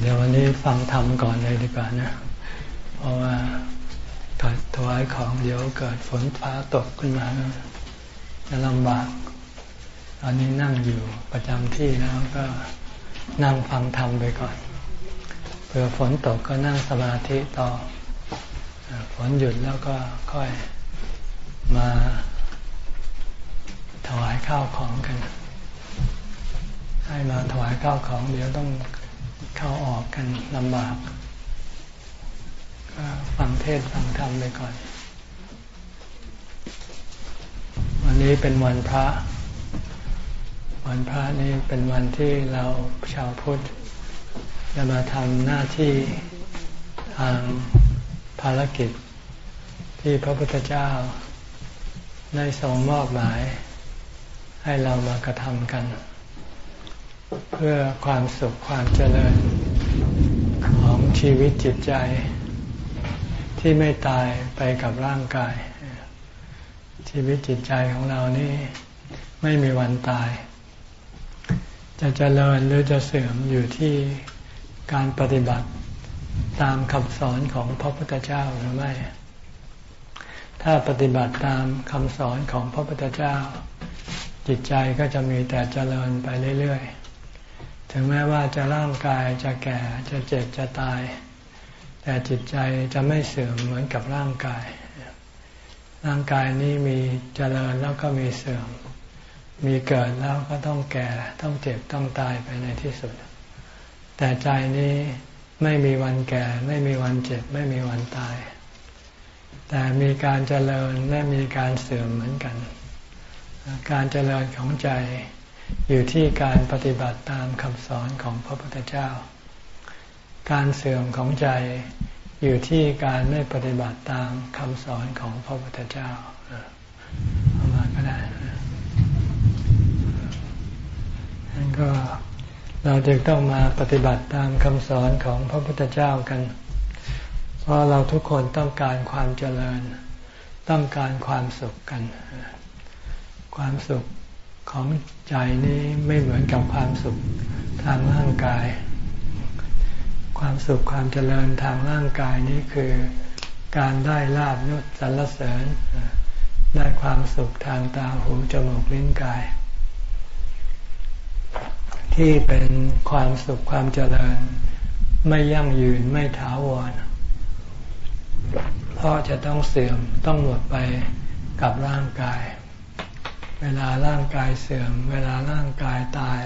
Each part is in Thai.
เดี๋ยววันนี้ฟังธรรมก่อนเลยดีกว่านะ เพราะว่าถวายของเดี๋ยวเกิดฝนฟ้าตกขึ้นมาจะลำบาก ตอนนี้นั่งอยู่ประจำที่แล้วก็นั่งฟังธรรมไปก่อน เผื่อฝนตกก็นั่งสมาธิต่อ ฝนหยุดแล้วก็ค่อยมาถวายข้าวของกัน ให้มาถวายข้าวของ เดี๋ยวต้อง เข้าออกกันลำบากก็ฟังเทศฟังธรรมไปก่อน วันนี้เป็นวันพระ วันพระนี้เป็นวันที่เราชาวพุทธจะมาทำหน้าที่ทางภารกิจที่พระพุทธเจ้าได้ทรงมอบหมาย ให้เรามากระทำกัน เพื่อความสุขความเจริญของชีวิตจิตใจ ที่ไม่ตายไปกับร่างกาย ชีวิตจิตใจของเรานี่ไม่มีวันตาย จะเจริญหรือจะเสื่อมอยู่ที่การปฏิบัติตามคำสอนของพระพุทธเจ้าหรือไม่ ถ้าปฏิบัติตามคำสอนของพระพุทธเจ้า จิตใจก็จะมีแต่เจริญไปเรื่อยๆ ถึงแม้ว่าจะร่างกายจะแก่จะเจ็บจะตาย แต่จิตใจจะไม่เสื่อมเหมือนกับร่างกาย ร่างกายนี้มีเจริญแล้วก็มีเสื่อม มีเกิดแล้วก็ต้องแก่ต้องเจ็บต้องตายไปในที่สุด แต่ใจนี้ไม่มีวันแก่ ไม่มีวันเจ็บ ไม่มีวันตาย แต่มีการเจริญและมีการเสื่อมเหมือนกัน การเจริญของใจ อยู่ที่การปฏิบัติตามคำสอนของพระพุทธเจ้า การเสื่อมของใจอยู่ที่การไม่ปฏิบัติตามคำสอนของพระพุทธเจ้าประมาณก็ได้นั่นก็เราจึงต้องมาปฏิบัติตามคำสอนของพระพุทธเจ้ากัน เพราะเราทุกคนต้องการความเจริญ ต้องการความสุขกัน ความสุข ของใจนี้ไม่เหมือนกับความสุขทางร่างกาย ความสุขความเจริญทางร่างกายนี้คือการได้ลาบยศสรรเสริญ ได้ความสุขทางตาหูจมูกลิ้นกาย ที่เป็นความสุขความเจริญ ไม่ยั่งยืนไม่ถาวรเพราะจะต้องเสื่อมต้องหมดไปกับร่างกาย เวลาร่างกายเสื่อม เวลาร่างกายตาย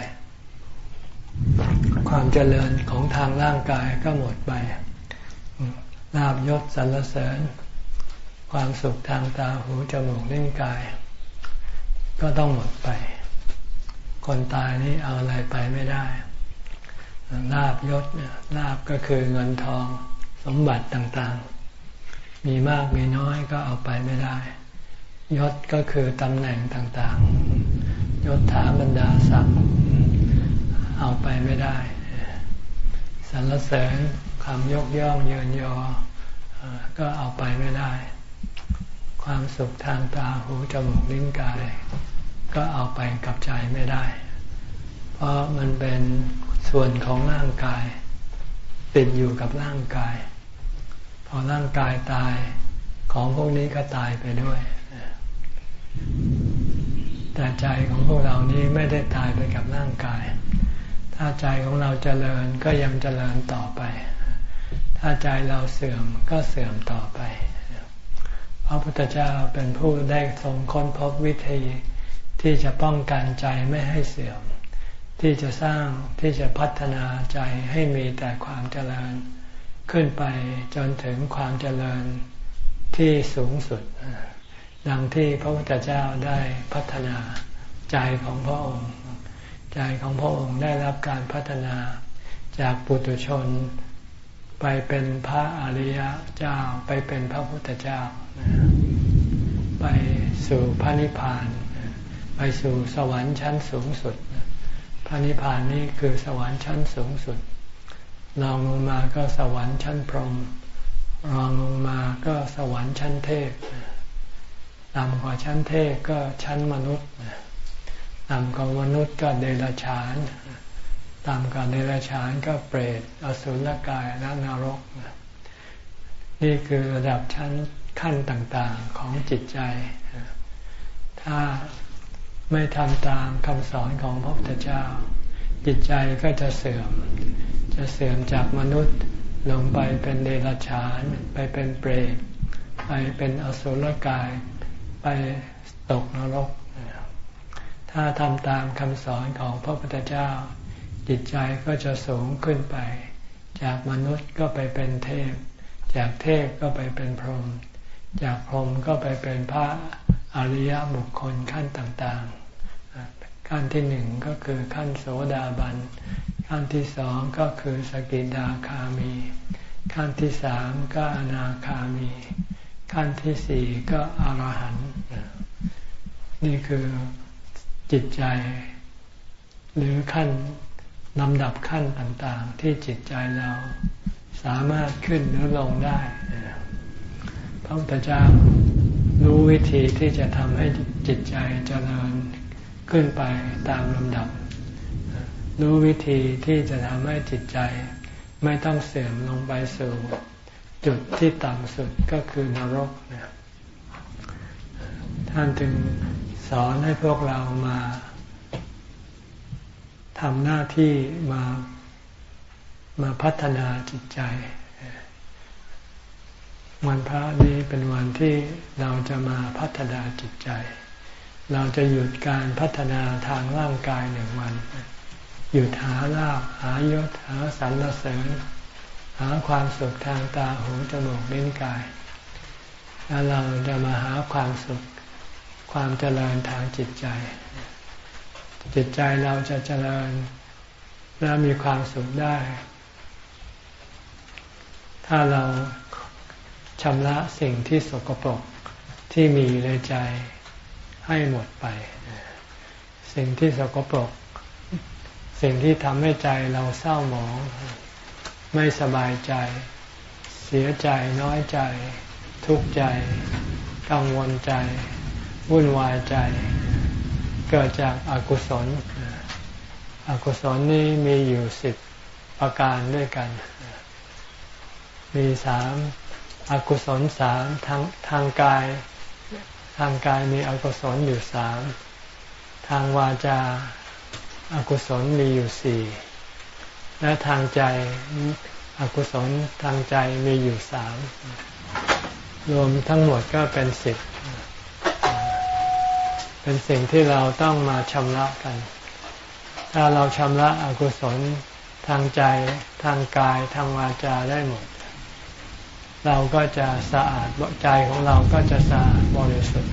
ความเจริญของทางร่างกายก็หมดไปลาบยศสรรเสริญ ความสุขทางตาหูจมูกลิ้นกาย ก็ต้องหมดไป คนตายนี่เอาอะไรไปไม่ได้ลาบยศเนี่ยลาบก็คือเงินทองสมบัติต่างๆ มีมากมีน้อยก็เอาไปไม่ได้ ยศก็คือตำแหน่งต่างๆ ยศถาบรรดาศักดิ์เอาไปไม่ได้สรรเสริญคำยกย่องเยินยอ ก็เอาไปไม่ได้ ความสุขทางตาหูจมูกลิ้นกาย ก็เอาไปกับใจไม่ได้ เพราะมันเป็นส่วนของร่างกาย ติดอยู่กับร่างกาย พอร่างกายตายของพวกนี้ก็ตายไปด้วย แต่ใจของพวกเรานี้ไม่ได้ตายไปกับร่างกาย ถ้าใจของเราเจริญก็ยังเจริญต่อไป ถ้าใจเราเสื่อมก็เสื่อมต่อไป พระพุทธเจ้าเป็นผู้ได้ทรงค้นพบวิธีที่จะป้องกันใจไม่ให้เสื่อม ที่จะสร้างที่จะพัฒนาใจให้มีแต่ความเจริญ ขึ้นไปจนถึงความเจริญที่สูงสุด ดังที่พระพุทธเจ้าได้พัฒนาใจของพระองค์ ใจของพระองค์ได้รับการพัฒนาจากปุถุชน ไปเป็นพระอริยเจ้าไปเป็นพระพุทธเจ้า ไปสู่พระนิพพาน ไปสู่สวรรค์ชั้นสูงสุด พระนิพพานนี้คือสวรรค์ชั้นสูงสุดรองลงมาก็สวรรค์ชั้นพรหมรองลงมาก็สวรรค์ชั้นเทพ ต่ำกว่าชั้นเทพก็ชั้นมนุษย์ต่ำกว่ามนุษย์ก็เดรัจฉานตามกาเดรัจฉานก็เปรตอสุรกายและนรก นี่คือระดับชั้นขั้นต่างๆของจิตใจ ถ้าไม่ทำตามคำสอนของพระพุทธเจ้า จิตใจก็จะเสื่อม จะเสื่อมจากมนุษย์ลงไปเป็นเดรัจฉาน ไปเป็นเปรต ไปเป็นอสุรกาย ไปตกนรก ถ้าทำตามคำสอนของพระพุทธเจ้า จิตใจก็จะสูงขึ้นไป จากมนุษย์ก็ไปเป็นเทพ จากเทพก็ไปเป็นพรหมจากพรหมก็ไปเป็นพระอริยบุคคลขั้นต่างๆ ขั้นที่หนึ่งก็คือขั้นโสดาบัน ขั้นที่สองก็คือสกิดาคามี ขั้นที่สามก็อนาคามี ขั้นที่สี่ก็อรหันต์นี่คือจิตใจ หรือขั้นลำดับขั้นต่างๆ ที่จิตใจเราสามารถขึ้นหรือลงได้พระพุทธเจ้ารู้วิธีที่จะทำให้จิตใจเจริญขึ้นไปตามลำดับ รู้วิธีที่จะทำให้จิตใจ ไม่ต้องเสื่อมลงไปสู่ จุดที่ต่ำสุดก็คือนรกนะท่านจึงสอนให้พวกเรามาทำหน้าที่มามาพัฒนาจิตใจ วันพระนี้เป็นวันที่เราจะมาพัฒนาจิตใจ เราจะหยุดการพัฒนาทางร่างกายหนึ่งวัน หยุดหาลาบหายศหาสรรเสริญ หาความสุขทางตาหูจมูกลิ้นกาย แล้วเราจะมาหาความสุขความเจริญทางจิตใจ จิตใจเราจะเจริญและมีความสุขได้ ถ้าเราชำระสิ่งที่สกปรกที่มีในใจให้หมดไป สิ่งที่สกปรก สิ่งที่ทำให้ใจเราเศร้าหมอง ไม่สบายใจ เสียใจน้อยใจ ทุกข์ใจ กังวลใจ วุ่นวายใจ เกิดจากอากุศล อกุศลนี้มีอยู่สิบประการด้วยกัน มีสามอกุศลสามทางทางกาย ทางกายมีอกุศลอยู่สามทางวาจาอากุศลมีอยู่สี่ และทางใจอกุศลทางใจมีอยู่สามรวมทั้งหมดก็เป็นสิบเป็นสิ่งที่เราต้องมาชำระกัน ถ้าเราชำระอกุศลทางใจทางกายทางวาจาได้หมด เราก็จะสะอาดใจของเราก็จะสะอาดบริสุทธิ์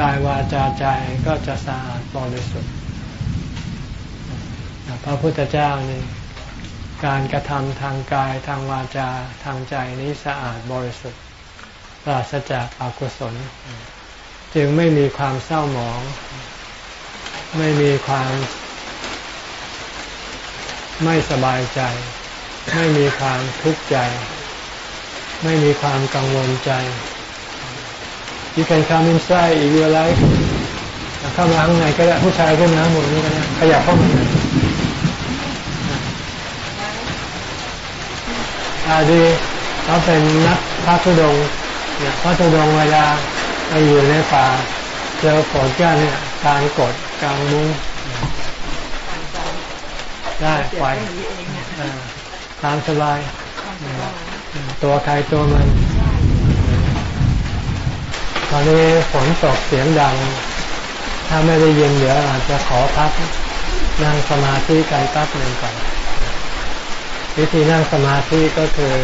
กายวาจาใจก็จะสะอาดบริสุทธิ์พระพุทธเจ้านี่ การกระทำทางกายทางวาจาทางใจนี้สะอาดบริสุทธิ์ปราศจากอากุศล จึงไม่มีความเศร้าหมอง ไม่มีความ ไม่สบายใจ ไม่มีความทุกข์ใจ ไม่มีความกังวลใจ You can come inside if you like เข้ามาข้างในก็ได้ผู้ชายขึ้นนะหมดนี้ก็ได้ขยับเข้ามา อาดีเขาเป็นนักพระธุดงเนี่ยพระธุดงเวลาไปอยู่ในป่าเจอฝนก้เนี่ยการกดกลางมุ้งได้ไปตามสบายตัวใครตัวมันตอนนี้ฝนตกเสียงดัง ถ้าไม่ได้ยินเดี๋ยวอาจจะขอพักนั่งสมาธิกันแป๊บหนึ่งก่อน วิธีนั่งสมาธิก็คือ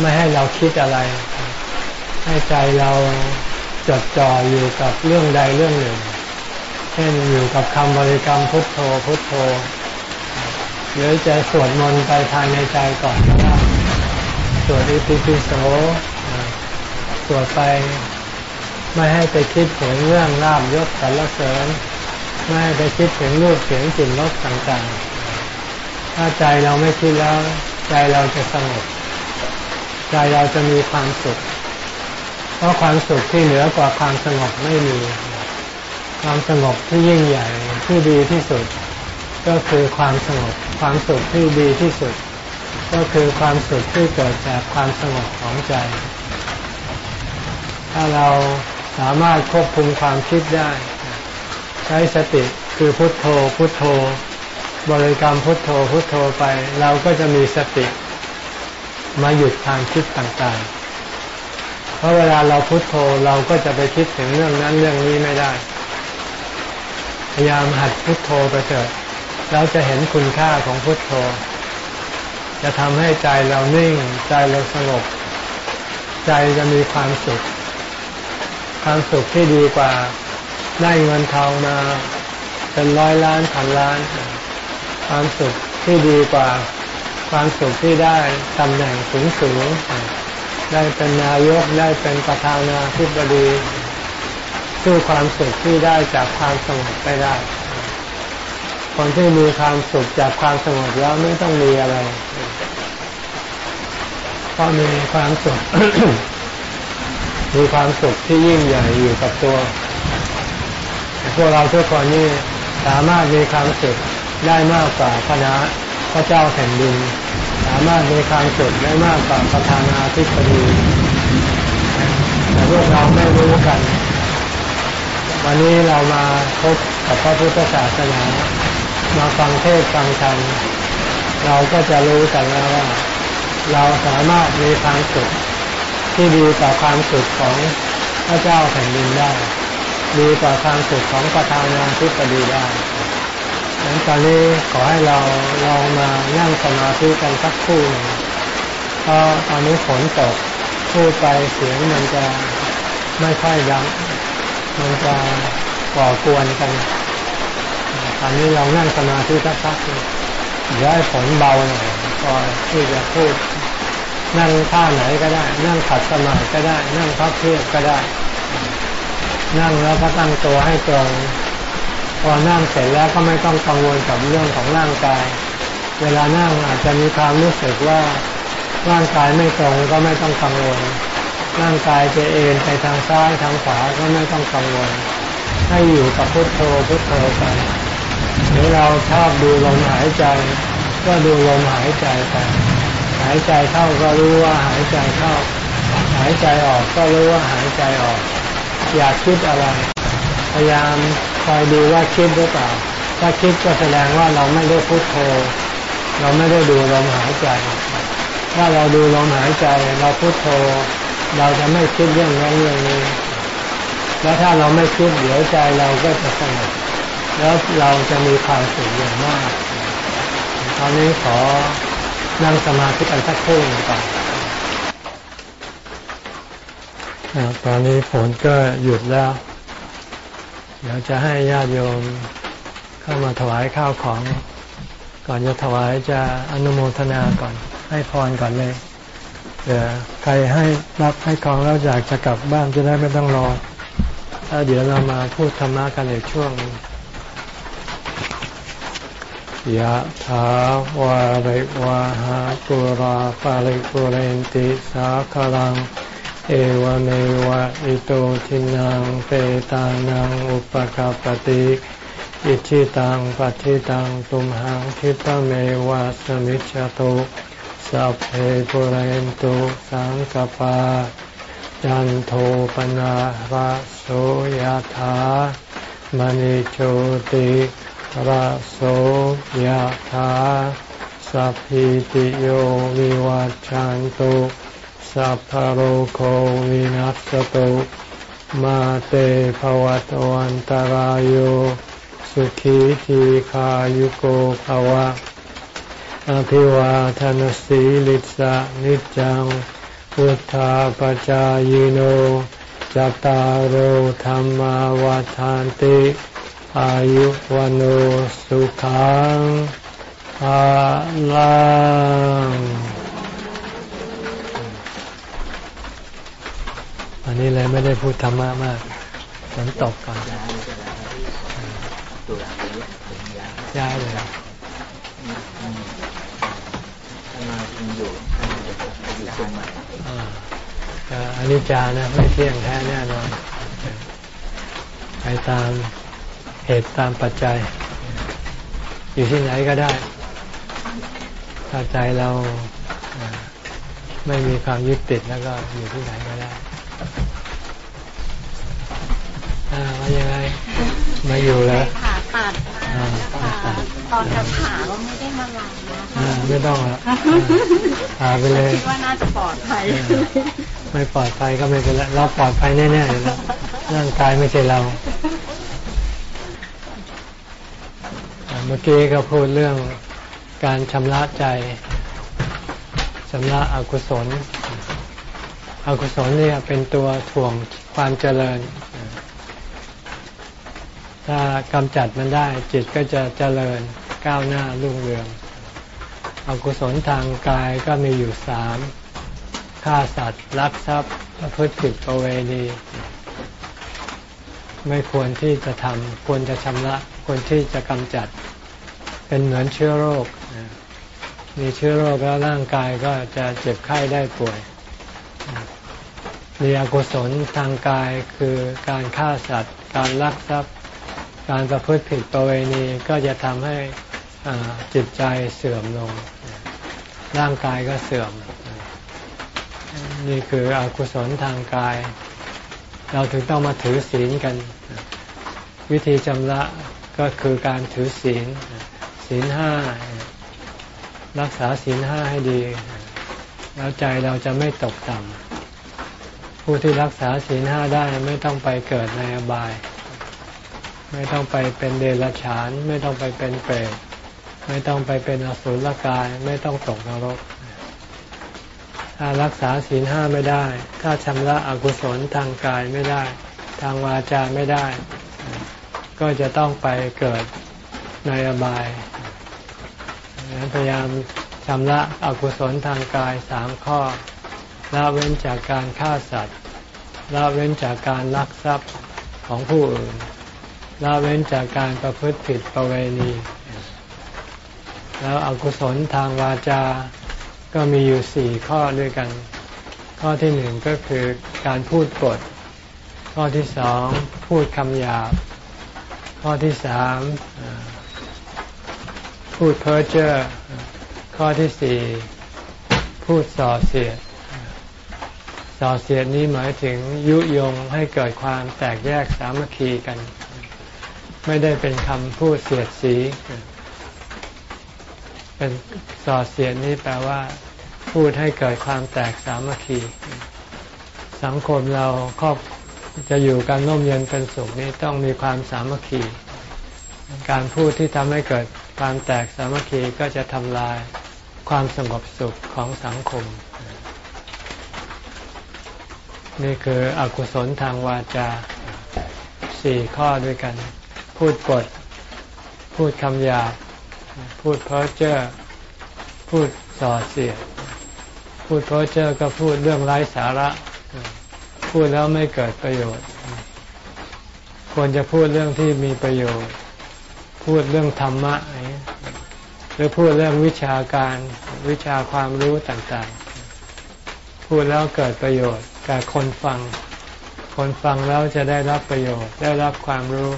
ไม่ให้เราคิดอะไร ให้ใจเราจดจ่ออยู่กับเรื่องใดเรื่องหนึ่ง เช่นอยู่กับคำบริกรรมพุทโธพุทโธ หรือจะสวดมนต์ไปภายในใจก่อนก็ได้สวดอิติปิโสสวดไปไม่ให้ไปคิดถึงเรื่องลาบยศสรรเสริญ ไม่ให้ไปคิดถึงรูปเสียงกลิ่นรสต่างๆ ถ้าใจเราไม่คิดแล้ว ใจเราจะสงบใจเราจะมีความสุข เพราะความสุขที่เหนือกว่าความสงบไม่มี ความสงบที่ยิ่งใหญ่ที่ดีที่สุด ก็คือความสงบ ความสุขที่ดีที่สุด ก็คือความสุขที่เกิดจากความสงบของใจ ถ้าเราสามารถควบคุมความคิดได้ ใช้สติคือพุทโธพุทโธ บริกรรมพุทโธพุทโธไป เราก็จะมีสติมาหยุดความคิดต่างๆ เพราะเวลาเราพุทโธเราก็จะไปคิดถึงเรื่องนั้นเรื่องนี้ไม่ได้ พยายามหัดพุทโธไปเถิดเราจะเห็นคุณค่าของพุทโธ จะทำให้ใจเรานิ่ง ใจเราสงบ ใจจะมีความสุข ความสุขที่ดีกว่าได้เงินทองมาเป็นร้อยล้านพันล้าน ความสุขที่ดีกว่าความสุขที่ได้ตำแหน่งสูงสูงได้เป็นนายกได้เป็นประธานาธิบดีสู้ความสุขที่ได้จากความสงบไปได้ คนที่มีความสุขจากความสงบแล้วไม่ต้องมีอะไรเพราะมีความสุขมีความสุขที่ยิ่งใหญ่อยู่กับตัวพวกเราทุกคนนี่สามารถมีความสุข ได้มากกว่าคณะพระเจ้าแผ่นดิน สามารถมีความสุขได้มากกว่าประธานาธิบดีแต่พวกเราไม่รู้กัน วันนี้เรามาพบกับพระพุทธศาสนา มาฟังเทศฟังธรรมเราก็จะรู้กันแล้วว่า เราสามารถมีความสุขที่ดีต่อความสุขของพระเจ้าแผ่นดินได้ ดีต่อความสุขของประธานาธิบดีได้ นั้นตอนนี้ขอให้เราลองมานั่งสมาธิกันสักครู่เพราะตอนนี้ฝนตกพูดไปเสียงมันจะไม่ค่อยดังมันจะก่อกวนกันตอนนี้เรานั่งสมาธิสักพักเดี๋ยวให้ฝนเบาหน่อยก็ที่จะพูดนั่งท่าไหนก็ได้ นั่งขัดสมาธิก็ได้ นั่งพับเพียบก็ได้ นั่งแล้วก็ตั้งตัวให้ตรง พอนั่งเสร็จแล้วก็ไม่ต้องกังวลกับเรื่องของร่างกาย เวลานั่งอาจจะมีความรู้สึกว่าร่างกายไม่ตรงก็ไม่ต้องกังวล ร่างกายจะเอ็นไปทางซ้ายทางขวาก็ไม่ต้องกังวล ให้อยู่กับพุทโธพุทโธไปหรือเราชอบดูลมหายใจ ก็ดูลมหายใจไปหายใจเข้าก็รู้ว่าหายใจเข้า หายใจออกก็รู้ว่าหายใจออก อยากคิดอะไร พยายาม คอยดูว่าคิดหรือเปล่า ถ้าคิดก็แสดงว่าเราไม่ได้พุทโธ เราไม่ได้ดูลมหายใจ ถ้าเราดูลมหายใจ เราพุทโธ เราจะไม่คิดเรื่องนั้นเรื่องนี้ แล้วถ้าเราไม่คิดเดี๋ยวใจเราก็จะสงบ แล้วเราจะมีความสุขอย่างมาก ตอนนี้ขอนั่งสมาธิกันสักครู่หนึ่งก่อนตอนนี้ฝนก็หยุดแล้ว ดี๋ยวจะให้ญาติโยมเข้ามาถวายข้าวของ ก่อนจะถวายจะอนุโมทนาก่อน ให้พรก่อนเลยเดี๋ยวใครให้รับให้ของแล้วอยากจะกลับบ้านจะได้ไม่ต้องรอแล้วเดี๋ยวเรามาพูดธรรมะกันในช่วงยะถาวาริวาหาปุราปาริปุเรนติสาคลัง เอวเมวะอิโตทินังเปตานังอุปกาปติอิชิตังปัฏิตังตุมหังคิปะเมวะสมิจจตุสัพเพปุเรนตุสังกปาจันโทปนะระโสยถามณิโชติระโสยธาสัพพิติโยวิวัจจันตุ สัพพโรโควินัสตุมาเตภวัตวันตารโยสุขีทีขายุโกภวะ อภิวาทนสีลิสะนิจังพุทธาปจายโนจตารโหธรรมวาทานติ อายุวันโอสุขังภาลัง เลยไม่ได้พูดธรรมะมากฝนตกก่อนย้ายเลยอันนี้จานะไม่เที่ยงแท้แน่นอนไปตามเหตุตามปัจจัย อยู่ที่ไหนก็ได้ ถ้าใจเราไม่มีความยึดติดแล้วก็อยู่ที่ไหนก็ได้ มาอยู่แล้วผ่าตัดมาตอนจะผ่าก็ไม่ได้มาลาไม่ต้องละผ่าไปเลยคิดว่าน่าจะปลอดภัยไม่ปลอดภัยก็ไม่เป็นไรเราปลอดภัยแน่ๆเลยนะร่างกายไม่ใช่เราเมื่อกี้ก็พูดเรื่องการชำระใจชำระอกุศล อกุศลเนี่ยเป็นตัวถ่วงความเจริญ ถ้ากำจัดมันได้จิตก็จะเจริญก้าวหน้ารุ่งเรือง อกุศลทางกายก็มีอยู่สามฆ่าสัตว์ลักทรัพย์ประพฤติผิดประเวณี ไม่ควรที่จะทำควรจะชำระควรที่จะกำจัด เป็นเหมือนเชื้อโรค มีเชื้อโรคแล้วร่างกายก็จะเจ็บไข้ได้ป่วยมีอกุศลทางกายคือการฆ่าสัตว์ การลักทรัพย์ การประพฤติผิดประเวณีก็จะทำให้จิตใจเสื่อมลง ร่างกายก็เสื่อม นี่คืออกุศลทางกาย เราถึงต้องมาถือศีลกัน วิธีชำระก็คือการถือศีลศีลห้ารักษาศีลห้าให้ดี แล้วใจเราจะไม่ตกต่ำผู้ที่รักษาศีลห้าได้ไม่ต้องไปเกิดในอบาย ไม่ต้องไปเป็นเดรัจฉาน ไม่ต้องไปเป็นเปรตไม่ต้องไปเป็นอสุรกาย ไม่ต้องตกนรก ถ้ารักษาศีลห้าไม่ได้ ถ้าชำระอกุศลทางกายไม่ได้ ทางวาจาไม่ได้ ก็จะต้องไปเกิดในอบายพยายามชำระอกุศลทางกายสามข้อละเว้นจากการฆ่าสัตว์ละเว้นจากการลักทรัพย์ของผู้อื่น ละเว้นจากการประพฤติผิดประเวณี แล้วอกุศลทางวาจาก็มีอยู่สี่ข้อด้วยกัน ข้อที่หนึ่งก็คือการพูดปด ข้อที่สองพูดคำหยาบ ข้อที่สามพูดเพ้อเจ้อข้อที่สี่พูดส่อเสียดส่อเสียดนี้หมายถึงยุยงให้เกิดความแตกแยกสามัคคีกัน ไม่ได้เป็นคำพูดเสียดสี เป็นส่อเสียดนี้แปลว่า พูดให้เกิดความแตกสามัคคี สังคมเราครอบจะอยู่กันร่มเย็นเป็นสุขนี้ต้องมีความสามัคคี การพูดที่ทำให้เกิดความแตกสามัคคีก็จะทำลายความสงบสุขของสังคม นี่คืออกุศลทางวาจาสี่ข้อด้วยกัน พูดปด พูดคำหยาบพูดเพ้อเจ้อพูดส่อเสียดพูดเพ้อเจ้อก็พูดเรื่องไร้สาระ พูดแล้วไม่เกิดประโยชน์ ควรจะพูดเรื่องที่มีประโยชน์ พูดเรื่องธรรมะหรือพูดเรื่องวิชาการวิชาความรู้ต่างๆ พูดแล้วเกิดประโยชน์แก่คนฟัง คนฟังแล้วจะได้รับประโยชน์ได้รับความรู้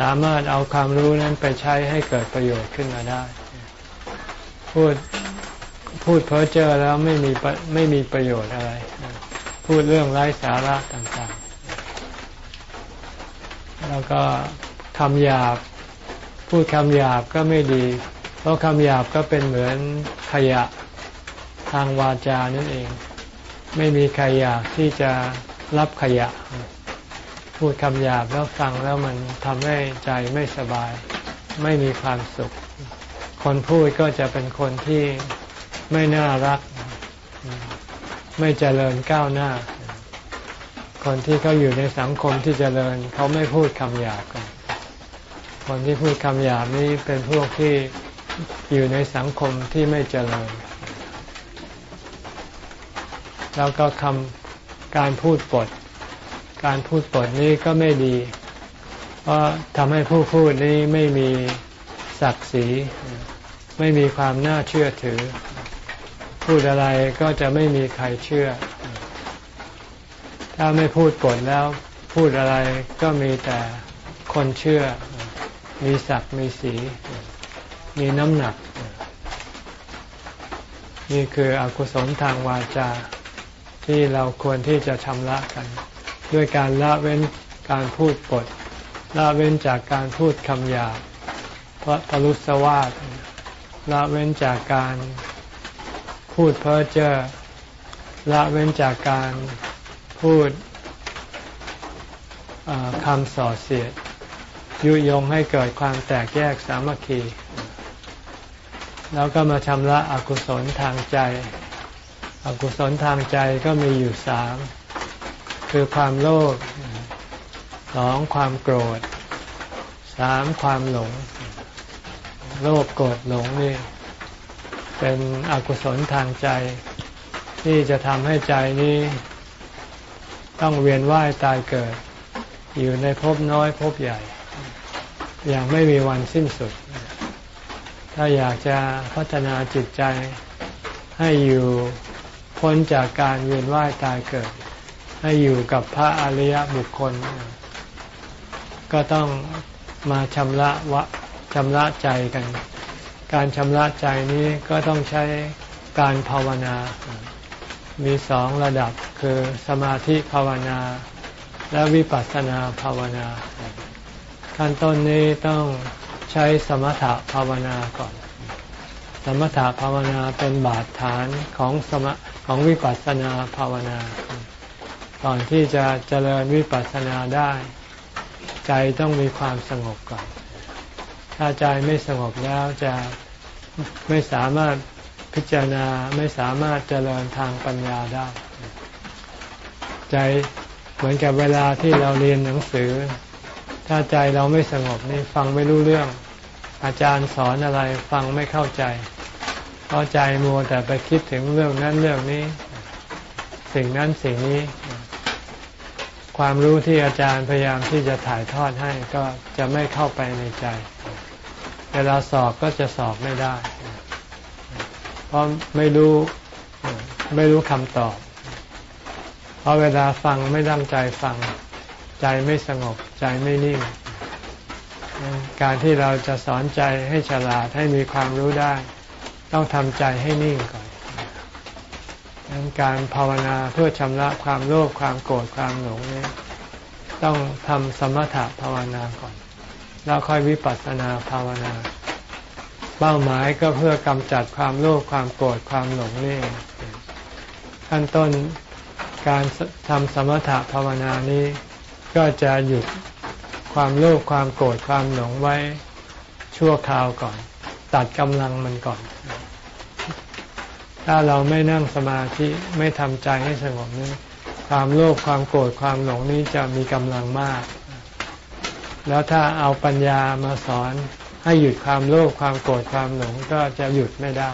สามารถเอาความรู้นั้นไปใช้ให้เกิดประโยชน์ขึ้นมาได้ พูดพูดเพ้อเจ้อแล้วไม่มีไม่มีประโยชน์อะไร พูดเรื่องไร้สาระต่างๆ แล้วก็คำหยาบ พูดคำหยาบก็ไม่ดี เพราะคำหยาบก็เป็นเหมือนขยะทางวาจานั่นเอง ไม่มีใครอยากที่จะรับขยะ พูดคำหยาบแล้วฟังแล้วมันทำให้ใจไม่สบาย ไม่มีความสุข คนพูดก็จะเป็นคนที่ไม่น่ารัก ไม่เจริญก้าวหน้า คนที่เขาอยู่ในสังคมที่เจริญเขาไม่พูดคำหยาบกัน คนที่พูดคำหยาบนี้เป็นพวกที่อยู่ในสังคมที่ไม่เจริญ แล้วก็คำการพูดปด การพูดปดนี้ก็ไม่ดี เพราะทำให้ผู้พูดนี้ไม่มีศักดิ์ศรี ไม่มีความน่าเชื่อถือ พูดอะไรก็จะไม่มีใครเชื่อ ถ้าไม่พูดปดแล้ว พูดอะไรก็มีแต่คนเชื่อ มีศักดิ์มีสี มีน้ำหนัก นี่คืออกุศลทางวาจาที่เราควรที่จะชำระกัน ด้วยการละเว้นการพูดปด ละเว้นจากการพูดคำหยาบเพราะทลุสวาสละเว้นจากการพูดเพ้อเจ้อละเว้นจากการพูดคำส่อเสียด ยุยงให้เกิดความแตกแยกสามัคคี แล้วก็มาชำระอกุศลทางใจ อกุศลทางใจก็มีอยู่สาม คือความโลภสองความโกรธสามความหลง โลภโกรธหลงนี่ เป็นอกุศลทางใจ ที่จะทำให้ใจนี้ ต้องเวียนว่ายตายเกิด อยู่ในภพน้อยภพใหญ่ อย่างไม่มีวันสิ้นสุด ถ้าอยากจะพัฒนาจิตใจให้อยู่พ้นจากการเวียนว่ายตายเกิด ให้อยู่กับพระอริยบุคคล ก็ต้องมาชำระวะชำระใจกัน การชำระใจนี้ก็ต้องใช้การภาวนา มีสองระดับคือสมาธิภาวนา และวิปัสสนาภาวนา ขั้นต้นนี้ต้องใช้สมถะภาวนาก่อน สมถะภาวนาเป็นบาดฐานของสมของวิปัสสนาภาวนา ก่อนที่จะเจริญวิปัสสนาได้ ใจต้องมีความสงบก่อน ถ้าใจไม่สงบแล้วจะไม่สามารถพิจารณาไม่สามารถเจริญทางปัญญาได้ ใจเหมือนกับเวลาที่เราเรียนหนังสือ ถ้าใจเราไม่สงบนี่ฟังไม่รู้เรื่อง อาจารย์สอนอะไรฟังไม่เข้าใจ เพราะใจมัวแต่ไปคิดถึงเรื่องนั้นเรื่องนี้ สิ่งนั้นสิ่งนี้ ความรู้ที่อาจารย์พยายามที่จะถ่ายทอดให้ก็จะไม่เข้าไปในใจ เวลาสอบก็จะสอบไม่ได้ เพราะไม่รู้ไม่รู้คำตอบ เพราะเวลาฟังไม่ตั้งใจฟัง ใจไม่สงบใจไม่นิ่ง การที่เราจะสอนใจให้ฉลาดให้มีความรู้ได้ ต้องทำใจให้นิ่งก่อน การภาวนาเพื่อชำระความโลภความโกรธความหลงนี้ต้องทำสมถะภาวนาก่อน แล้วค่อยวิปัสสนาภาวนา เป้าหมายก็เพื่อกำจัดความโลภความโกรธความหลงนี่ขั้นต้นการทำสมถะภาวนานี้ ก็จะหยุดความโลภความโกรธความหลงไว้ชั่วคราวก่อน ตัดกำลังมันก่อน ถ้าเราไม่นั่งสมาธิไม่ทำใจให้สงบนี้ความโลภความโกรธความหลงนี้จะมีกำลังมาก แล้วถ้าเอาปัญญามาสอนให้หยุดความโลภความโกรธความหลงก็จะหยุดไม่ได้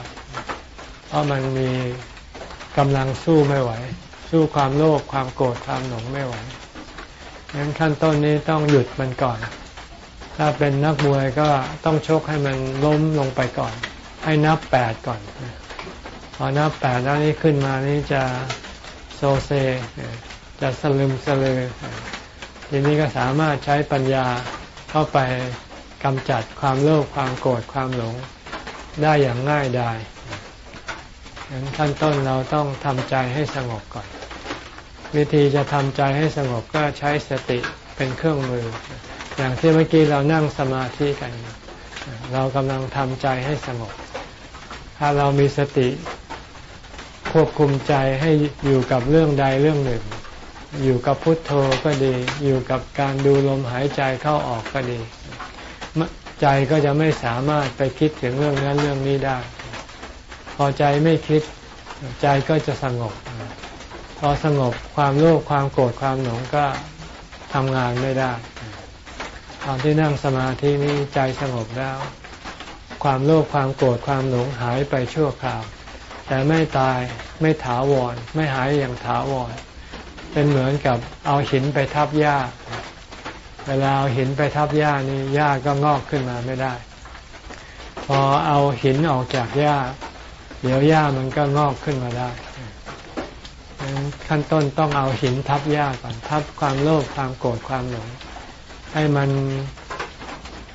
เพราะมันมีกำลังสู้ไม่ไหว สู้ความโลภความโกรธความหลงไม่ไหวงั้นขั้นต้นนี้ต้องหยุดมันก่อน ถ้าเป็นนักมวยก็ต้องชกให้มันล้มลงไปก่อน ให้นับแปดก่อน พอนับแปดแล้วนี้ขึ้นมานี้จะโซเซจะสลึมสลือทีนี้ก็สามารถใช้ปัญญาเข้าไปกำจัดความโลภความโกรธความหลงได้อย่างง่ายดายงั้นขั้นต้นเราต้องทำใจให้สงบก่อน วิธีจะทำใจให้สงบก็ใช้สติเป็นเครื่องมือ อย่างที่เมื่อกี้เรานั่งสมาธิกัน เรากำลังทำใจให้สงบ ถ้าเรามีสติ ควบคุมใจให้อยู่กับเรื่องใดเรื่องหนึ่ง อยู่กับพุทโธก็ดี อยู่กับการดูลมหายใจเข้าออกก็ดี ใจก็จะไม่สามารถไปคิดถึงเรื่องนั้นเรื่องนี้ได้ พอใจไม่คิดใจก็จะสงบ พอสงบความโลภความโกรธความหลงก็ทำงานไม่ได้ตอนที่นั่งสมาธินี้ใจสงบแล้ว ความโลภความโกรธความหลงหายไปชั่วคราว แต่ไม่ตายไม่ถาวร ไม่หายอย่างถาวร เป็นเหมือนกับเอาหินไปทับหญ้า เวลาเอาหินไปทับหญ้านี่หญ้าก็งอกขึ้นมาไม่ได้ พอเอาหินออกจากหญ้า เดี๋ยวหญ้ามันก็งอกขึ้นมาได้ขั้นต้นต้องเอาหินทับหญ้าก่อนทับความโลภความโกรธความหลงให้มัน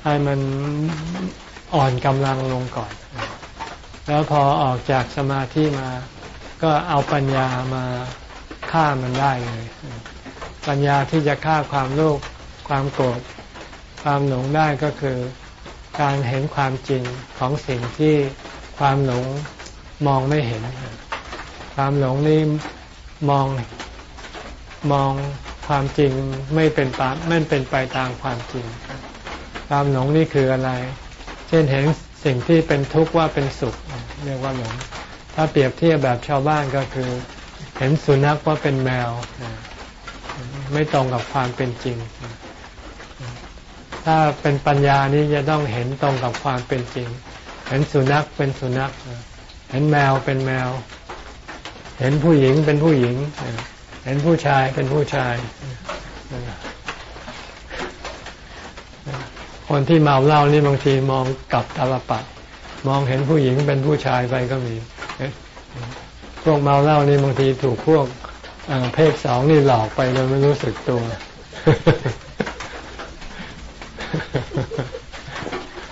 ให้มันอ่อนกำลังลงก่อน แล้วพอออกจากสมาธิมา ก็เอาปัญญามาฆ่ามันได้เลย ปัญญาที่จะฆ่าความโลภความโกรธความหลงได้ก็คือการเห็นความจริงของสิ่งที่ความหลงมองไม่เห็น ความหลงนี้มองมองความจริงไม่เป็นตามไม่เป็นไปตามความจริง ความหลงนี่คืออะไร เช่นเห็น สิ่งที่เป็นทุกข์ว่าเป็นสุขเรียกว่าหลง ถ้าเปรียบเทียบแบบชาวบ้านก็คือ เห็นสุนัขว่าเป็นแมว ไม่ตรงกับความเป็นจริง ถ้าเป็นปัญญานี้จะต้องเห็นตรงกับความเป็นจริง เห็นสุนัขเป็นสุนัข เห็นแมวเป็นแมว เห็นผู้หญิงเป็นผู้หญิง เห็นผู้ชายเป็นผู้ชาย คนที่เมาเหล้านี่บางทีมองกลับตาลปัด มองเห็นผู้หญิงเป็นผู้ชายไปก็มีพวกเมาเหล้านี่บางทีถูกพวกเพศสองนี่หลอกไปโดยไม่รู้สึกตัว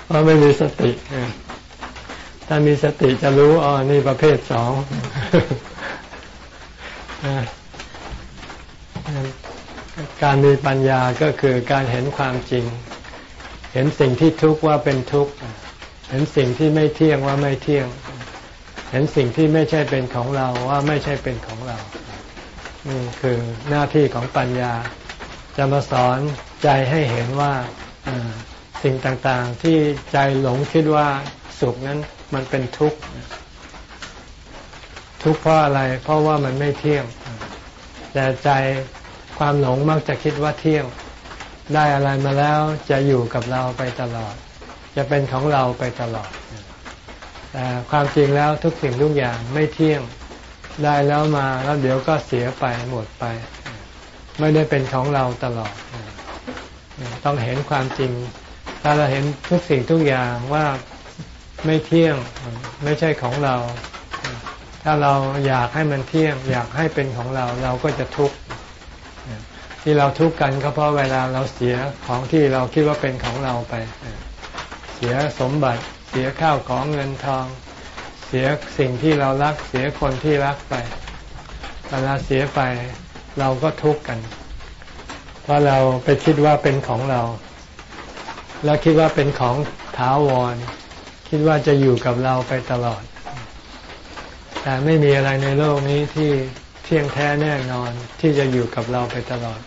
เพราะไม่มีสติถ้ามีสติจะรู้อ๋อนี่ประเภทสองการมีปัญญาก็คือการเห็นความจริง เห็นสิ่งที่ทุกข์ว่าเป็นทุกข์ เห็นสิ่งที่ไม่เที่ยงว่าไม่เที่ยง เห็นสิ่งที่ไม่ใช่เป็นของเราว่าไม่ใช่เป็นของเรา นี่คือหน้าที่ของปัญญา จะมาสอนใจให้เห็นว่าสิ่งต่างๆที่ใจหลงคิดว่าสุขนั้นมันเป็นทุกข์ ทุกข์เพราะอะไร เพราะว่ามันไม่เที่ยง แต่ใจความหลงมักจะคิดว่าเที่ยง ได้อะไรมาแล้วจะอยู่กับเราไปตลอด จะเป็นของเราไปตลอด แต่ความจริงแล้วทุกสิ่งทุกอย่างไม่เที่ยงได้แล้วมาแล้วเดี๋ยวก็เสียไปหมดไป ไม่ได้เป็นของเราตลอด ต้องเห็นความจริง ถ้าเราเห็นทุกสิ่งทุกอย่างว่าไม่เที่ยงไม่ใช่ของเรา ถ้าเราอยากให้มันเที่ยง อยากให้เป็นของเราเราก็จะทุกข์ ที่เราทุกข์กันก็เพราะเวลาเราเสียของที่เราคิดว่าเป็นของเราไป เสียสมบัติ เสียข้าวของเงินทอง เสียสิ่งที่เรารัก เสียคนที่รักไป เวลาเสียไปเราก็ทุกข์กัน เพราะเราไปคิดว่าเป็นของเรา แล้วคิดว่าเป็นของถาวร คิดว่าจะอยู่กับเราไปตลอด แต่ไม่มีอะไรในโลกนี้ที่ ที่ยงแท้แน่นอนที่จะอยู่กับเราไปตลอด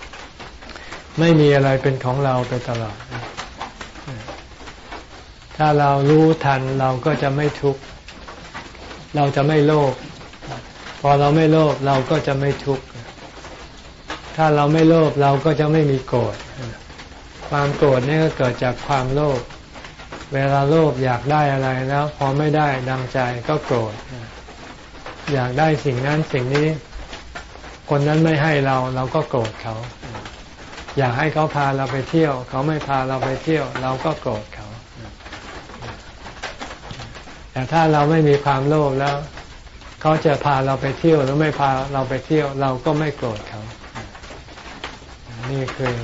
ไม่มีอะไรเป็นของเราไปตลอด ถ้าเรารู้ทันเราก็จะไม่ทุกข์เราจะไม่โลภพอเราไม่โลภเราก็จะไม่ทุกข์ถ้าเราไม่โลภเราก็จะไม่มีโกรธความโกรธนี่ก็เกิดจากความโลภเวลาโลภอยากได้อะไรแล้ว พอไม่ได้ดังใจก็โกรธอยากได้สิ่งนั้นสิ่งนี้ คนนั้นไม่ให้เราเราก็โกรธเขา อยากให้เขาพาเราไปเที่ยว เขาไม่พาเราไปเที่ยว เราก็โกรธเขา แต่ถ้าเราไม่มีความโลภแล้ว เขาจะพาเราไปเที่ยวหรือไม่พาเราไปเที่ยว เราก็ไม่โกรธเขา นี่คือ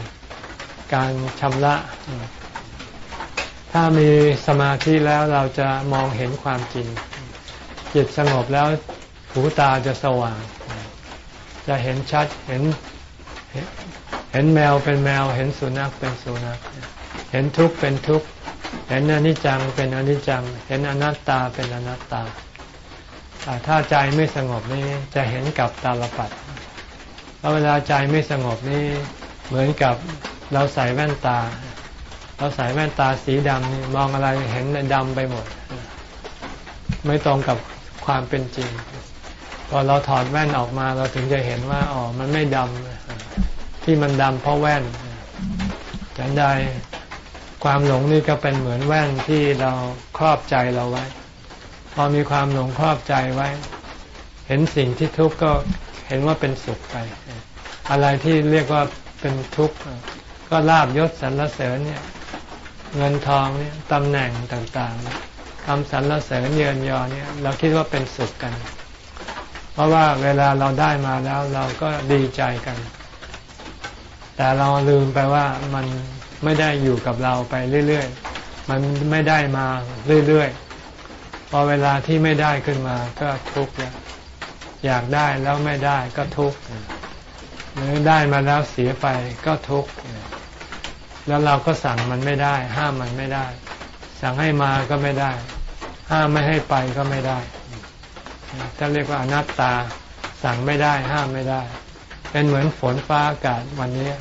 การชำระ ถ้ามีสมาธิแล้วเราจะมองเห็นความจริง จิตสงบแล้วหูตาจะสว่าง จะเห็นชัดเห็นเห็นแมวเป็นแมว เห็นสุนัขเป็นสุนัข เห็นทุกข์เป็นทุกข์ เห็นอนิจจังเป็นอนิจจัง เห็นอนัตตาเป็นอนัตตาแต่ถ้าใจไม่สงบนี่จะเห็นกับตาลปัดแล้วเวลาใจไม่สงบนี่เหมือนกับเราใส่แว่นตา เราใส่แว่นตาสีดำนี่มองอะไรเห็นดำไปหมด ไม่ตรงกับความเป็นจริง พอเราถอดแว่นออกมาเราถึงจะเห็นว่าอ๋อมันไม่ดำที่มันดำเพราะแว่นฉันใดความหลงนี่ก็เป็นเหมือนแว่นที่เราครอบใจเราไว้ พอมีความหลงครอบใจไว้ เห็นสิ่งที่ทุกข์ก็เห็นว่าเป็นสุขไป อะไรที่เรียกว่าเป็นทุกข์ก็ลาบยศสรรเสริญเนี่ยเงินทองเนี่ยตำแหน่งต่างๆคำสรรเสริญเยินยอเนี่ยเราคิดว่าเป็นสุขกัน ราะว่าเวลาเราได้มาแล้วเราก็ดีใจกัน แต่เราลืมไปว่ามันไม่ได้อยู่กับเราไปเรื่อยๆ มันไม่ได้มาเรื่อยๆ พอเวลาที่ไม่ได้ขึ้นมาก็ทุกข์แล้วอยากได้แล้วไม่ได้ก็ทุกข์หรือได้มาแล้วเสียไปก็ทุกข์แล้วเราก็สั่งมันไม่ได้ ห้ามมันไม่ได้ สั่งให้มาก็ไม่ได้ ห้ามไม่ให้ไปก็ไม่ได้ ถ้าเรียกว่าอนัตตา สั่งไม่ได้ห้ามไม่ได้ เป็นเหมือนฝนฟ้าอากาศวันนี้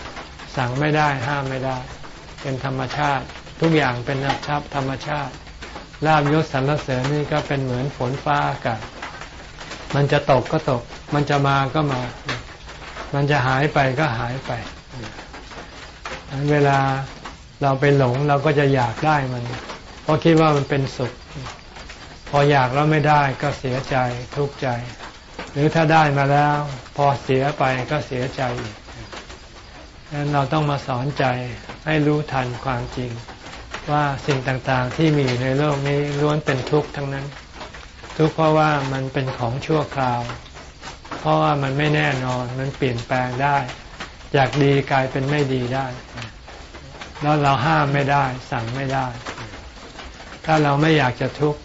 สั่งไม่ได้ห้ามไม่ได้ เป็นธรรมชาติ ทุกอย่างเป็นนักชับธรรมชาติลาบยศสรรเสริญนี่ก็เป็นเหมือนฝนฟ้าอากาศ มันจะตกก็ตก มันจะมาก็มา มันจะหายไปก็หายไป เวลาเราไปหลงเราก็จะอยากได้มัน เพราะคิดว่ามันเป็นสุข พออยากแล้วไม่ได้ก็เสียใจทุกข์ใจ หรือถ้าได้มาแล้ว พอเสียไปก็เสียใจอีกดังนั้นเราต้องมาสอนใจให้รู้ทันความจริง ว่าสิ่งต่างๆที่มีอยู่ในโลกนี้ล้วนเป็นทุกข์ทั้งนั้น ทุกข์เพราะว่ามันเป็นของชั่วคราว เพราะว่ามันไม่แน่นอนมันเปลี่ยนแปลงได้จากดีกลายเป็นไม่ดีได้ แล้วเราห้ามไม่ได้ สั่งไม่ได้ ถ้าเราไม่อยากจะทุกข์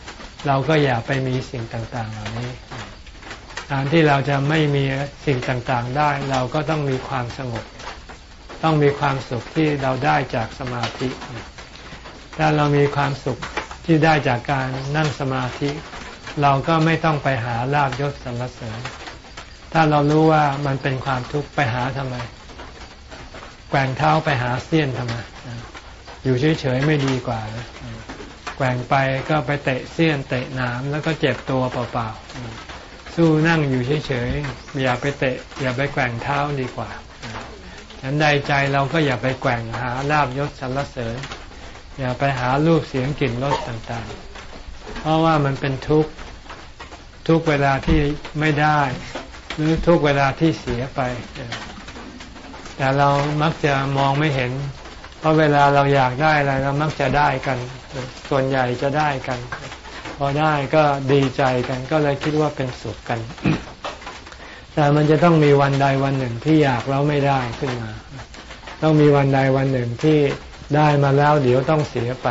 เราก็อย่าไปมีสิ่งต่างๆ เหล่านี้ การที่เราจะไม่มีสิ่งต่างๆได้ เราก็ต้องมีความสงบ ต้องมีความสุขที่เราได้จากสมาธิ ถ้าเรามีความสุขที่ได้จากการนั่งสมาธิ เราก็ไม่ต้องไปหาลาบยศสรรเสริญ ถ้าเรารู้ว่ามันเป็นความทุกข์ไปหาทำไม แกว่งเท้าไปหาเสี้ยนทำไม อยู่เฉยๆไม่ดีกว่า แกว่งไปก็ไปเตะเสี้ยนเตะน้ำแล้วก็เจ็บตัวเปล่าๆสู้นั่งอยู่เฉยๆอย่าไปเตะ อย่าไปแกว่งเท้าดีกว่าฉันใดใจเราก็อย่าไปแกว่งหาลาบยศสรรเสริญ อย่าไปหารูปเสียงกลิ่นรสต่างๆ เพราะว่ามันเป็นทุกข์ทุกเวลาที่ไม่ได้ หรือทุกเวลาที่เสียไป แต่เรามักจะมองไม่เห็น เพราะเวลาเราอยากได้อะไรเรามักจะได้กัน ส่วนใหญ่จะได้กัน พอได้ก็ดีใจกัน ก็เลยคิดว่าเป็นสุขกัน แต่มันจะต้องมีวันใดวันหนึ่งที่อยากแล้วไม่ได้ขึ้นมา ต้องมีวันใดวันหนึ่งที่ได้มาแล้วเดี๋ยวต้องเสียไป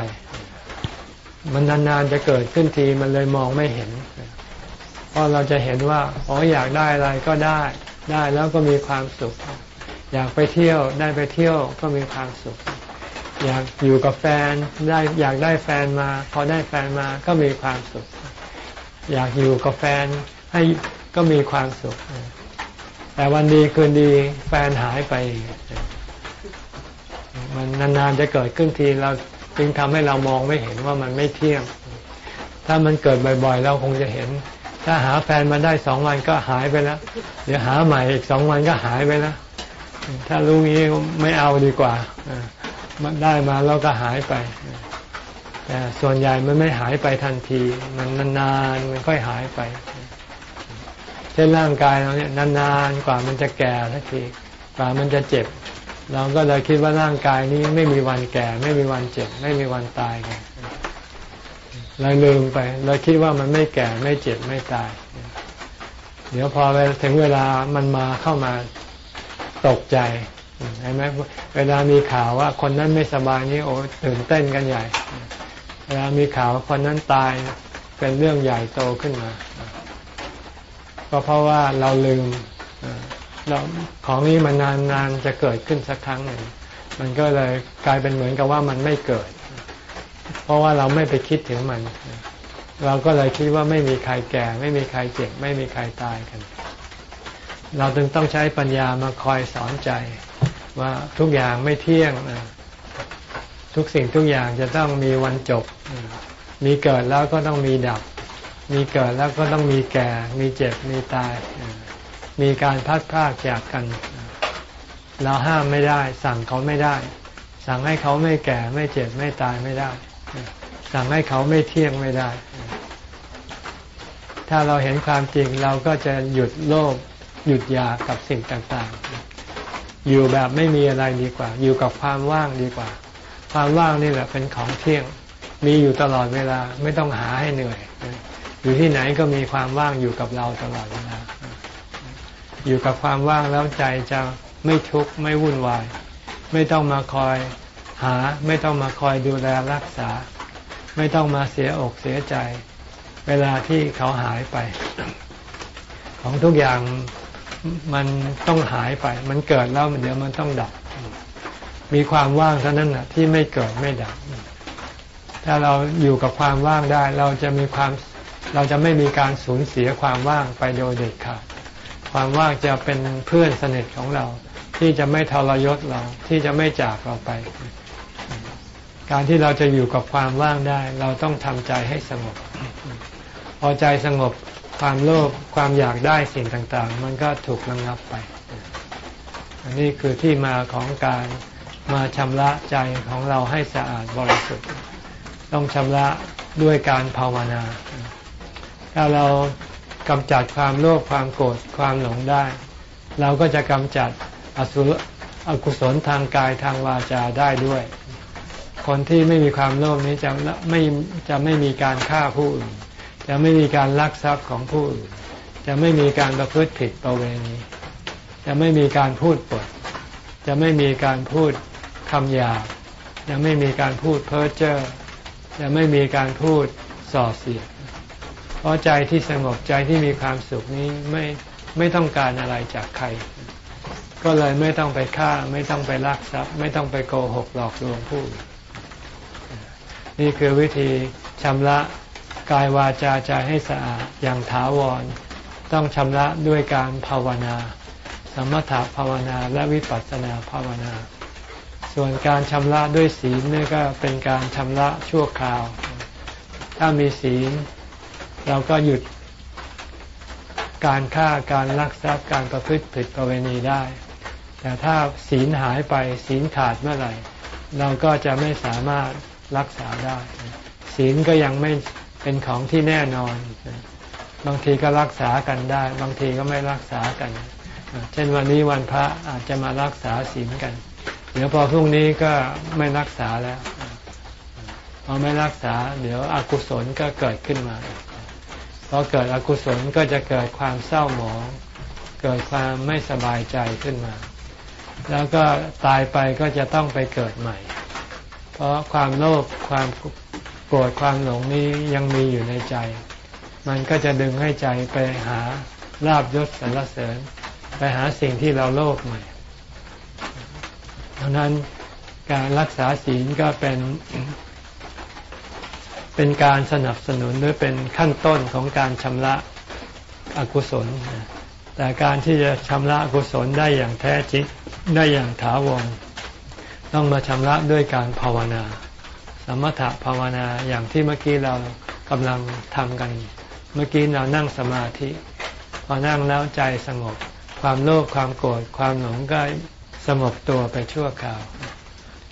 มันนานๆจะเกิดขึ้นทีมันเลยมองไม่เห็น เพราะเราจะเห็นว่าอ๋ออยากได้อะไรก็ได้ ได้แล้วก็มีความสุข อยากไปเที่ยวได้ไปเที่ยวก็มีความสุข อยากอยู่กับแฟนได้อยากได้แฟนมา พอได้แฟนมาก็มีความสุข อยากอยู่กับแฟนให้ก็มีความสุข แต่วันดีคืนดีแฟนหายไป มันนานๆจะเกิดขึ้นทีเราจึงทำให้เรามองไม่เห็นว่ามันไม่เที่ยง ถ้ามันเกิดบ่อยๆ เราคงจะเห็น ถ้าหาแฟนมาได้สองวันก็หายไปแล้ว เดี๋ยวหาใหม่อีกสองวันก็หายไปแล้ว ถ้ารู้งี้ไม่เอาดีกว่า มันได้มาแล้วก็หายไป แต่ส่วนใหญ่มันไม่หายไปทันที มันนานๆมันค่อยหายไป เช่นร่างกายเราเนี่ยนานๆกว่ามันจะแก่ทันทีกว่ามันจะเจ็บ เราก็เลยคิดว่าร่างกายนี้ไม่มีวันแก่ ไม่มีวันเจ็บ ไม่มีวันตายกันเราลืมไปเราคิดว่ามันไม่แก่ไม่เจ็บไม่ตาย เดี๋ยวพอไปถึงเวลามันมาเข้ามาตกใจ เห็นไหมเวลามีข่าวว่าคนนั้นไม่สบายนี่โอ้ตื่นเต้นกันใหญ่ เวลามีข่าวคนนั้นตายเป็นเรื่องใหญ่โตขึ้นมา ก็เพราะว่าเราลืมเราของนี้มันนานๆจะเกิดขึ้นสักครั้งหนึ่งมันก็เลยกลายเป็นเหมือนกับว่ามันไม่เกิด เพราะว่าเราไม่ไปคิดถึงมัน เราก็เลยคิดว่าไม่มีใครแก่ ไม่มีใครเจ็บไม่มีใครตายกัน เราจึงต้องใช้ปัญญามาคอยสอนใจ ว่าทุกอย่างไม่เที่ยงทุกสิ่งทุกอย่างจะต้องมีวันจบ มีเกิดแล้วก็ต้องมีดับ มีเกิดแล้วก็ต้องมีแก่ มีเจ็บ มีตาย มีการพัดพากจากกัน เราห้ามไม่ได้ สั่งเขาไม่ได้ สั่งให้เขาไม่แก่ไม่เจ็บไม่ตายไม่ได้ สั่งให้เขาไม่เที่ยงไม่ได้ ถ้าเราเห็นความจริงเราก็จะหยุดโลภหยุดอยากกับสิ่งต่างๆ อยู่แบบไม่มีอะไรดีกว่า อยู่กับความว่างดีกว่า ความว่างนี่แหละเป็นของเที่ยง มีอยู่ตลอดเวลาไม่ต้องหาให้เหนื่อย อยู่ที่ไหนก็มีความว่างอยู่กับเราตลอดเวลา อยู่กับความว่างแล้วใจจะไม่ทุกข์ไม่วุ่นวาย ไม่ต้องมาคอยหา ไม่ต้องมาคอยดูแลรักษา ไม่ต้องมาเสียอกเสียใจ เวลาที่เขาหายไป ของทุกอย่าง มันต้องหายไป มันเกิดแล้วเดี๋ยวมันต้องดับ มีความว่างเท่านั้นนะที่ไม่เกิดไม่ดับ ถ้าเราอยู่กับความว่างได้ เราจะมีความเราจะไม่มีการสูญเสียความว่างไปโดยเด็ดขาด ความว่างจะเป็นเพื่อนสนิทของเรา ที่จะไม่ทรยศเราที่จะไม่จากเราไป การที่เราจะอยู่กับความว่างได้ เราต้องทำใจให้สงบพอใจสงบ ความโลภความอยากได้สิ่งต่างๆ มันก็ถูกระงับไป อันนี้คือที่มาของการมาชำระใจของเราให้สะอาดบริสุทธิ์ ต้องชำระด้วยการภาวนา ถ้าเรากำจัดความโลภความโกรธความหลงได้ เราก็จะกำจัดอสุรอกุศลทางกายทางวาจาได้ด้วย คนที่ไม่มีความโลภนี้จะไม่จะไม่มีการฆ่าผู้อื่น จะไม่มีการลักทรัพย์ของผู้อื่น จะไม่มีการประพฤติผิดประเวณี จะไม่มีการพูดปด จะไม่มีการพูดคำหยาบ จะไม่มีการพูดเพ้อเจ้อ จะไม่มีการพูดส่อเสียด เพราะใจที่สงบใจที่มีความสุขนี้ไม่ไม่ต้องการอะไรจากใคร ก็เลยไม่ต้องไปฆ่า ไม่ต้องไปลักทรัพย์ ไม่ต้องไปโกหกหลอกลวงผู้ นี่คือวิธีชำระ กายวาจาใจให้สะอาดอย่างถาวร ต้องชำระด้วยการภาวนา สมถภาวนาและวิปัสสนาภาวนา ส่วนการชำระด้วยศีลนี่ก็เป็นการชำระชั่วคราว ถ้ามีศีล เราก็หยุดการฆ่าการลักทรัพย์การประพฤติผิดประเวณีได้ แต่ถ้าศีลหายไปศีลขาดเมื่อไหร่ เราก็จะไม่สามารถรักษาได้ ศีลก็ยังไม่ เป็นของที่แน่นอน บางทีก็รักษากันได้ บางทีก็ไม่รักษากัน เช่นวันนี้วันพระอาจจะมารักษาศีลกัน เดี๋ยวพอพรุ่งนี้ก็ไม่รักษาแล้วพอไม่รักษา เดี๋ยวอกุศลก็เกิดขึ้นมาพอเกิดอกุศลก็จะเกิดความเศร้าหมอง เกิดความไม่สบายใจขึ้นมา แล้วก็ตายไปก็จะต้องไปเกิดใหม่ เพราะความโลภความ กรธความหลงนี้ยังมีอยู่ในใจ มันก็จะดึงให้ใจไปหาลาบยศสรรเสริญ ไปหาสิ่งที่เราโลภใหม่ดังนั้นการรักษาศีลก็เป็น เป็นการสนับสนุนหรือเป็นขั้นต้นของการชำระอกุศล แต่การที่จะชำระอกุศลได้อย่างแท้จริงได้อย่างถาวรต้องมาชำระด้วยการภาวนา สมถะภาวนาอย่างที่เมื่อกี้เรากำลังทำกัน เมื่อกี้เรานั่งสมาธิ พอนั่งแล้วใจสงบ ความโลภความโกรธความหลงก็สงบตัวไปชั่วคราว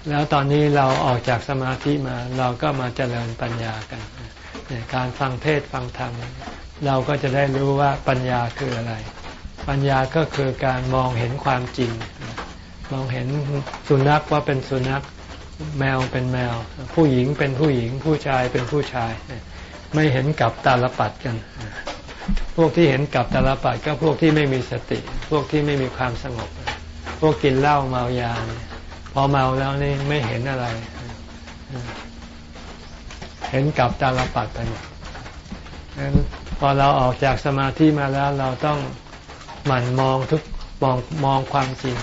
แล้วตอนนี้เราออกจากสมาธิมาเราก็มาเจริญปัญญากันการฟังเทศฟังธรรม เราก็จะได้รู้ว่าปัญญาคืออะไร ปัญญาก็คือการมองเห็นความจริง มองเห็นสุนัขว่าเป็นสุนัข แมวเป็นแมว ผู้หญิงเป็นผู้หญิง ผู้ชายเป็นผู้ชาย ไม่เห็นกับตาลปัดกัน พวกที่เห็นกับตาลปัดก็พวกที่ไม่มีสติ พวกที่ไม่มีความสงบ พวกกินเหล้าเมายาพอเมาแล้วนี่ไม่เห็นอะไร เห็นกับตาลปัดไปหมดงั้นพอเราออกจากสมาธิมาแล้วเราต้องหมั่นมองทุกมองมองความจริง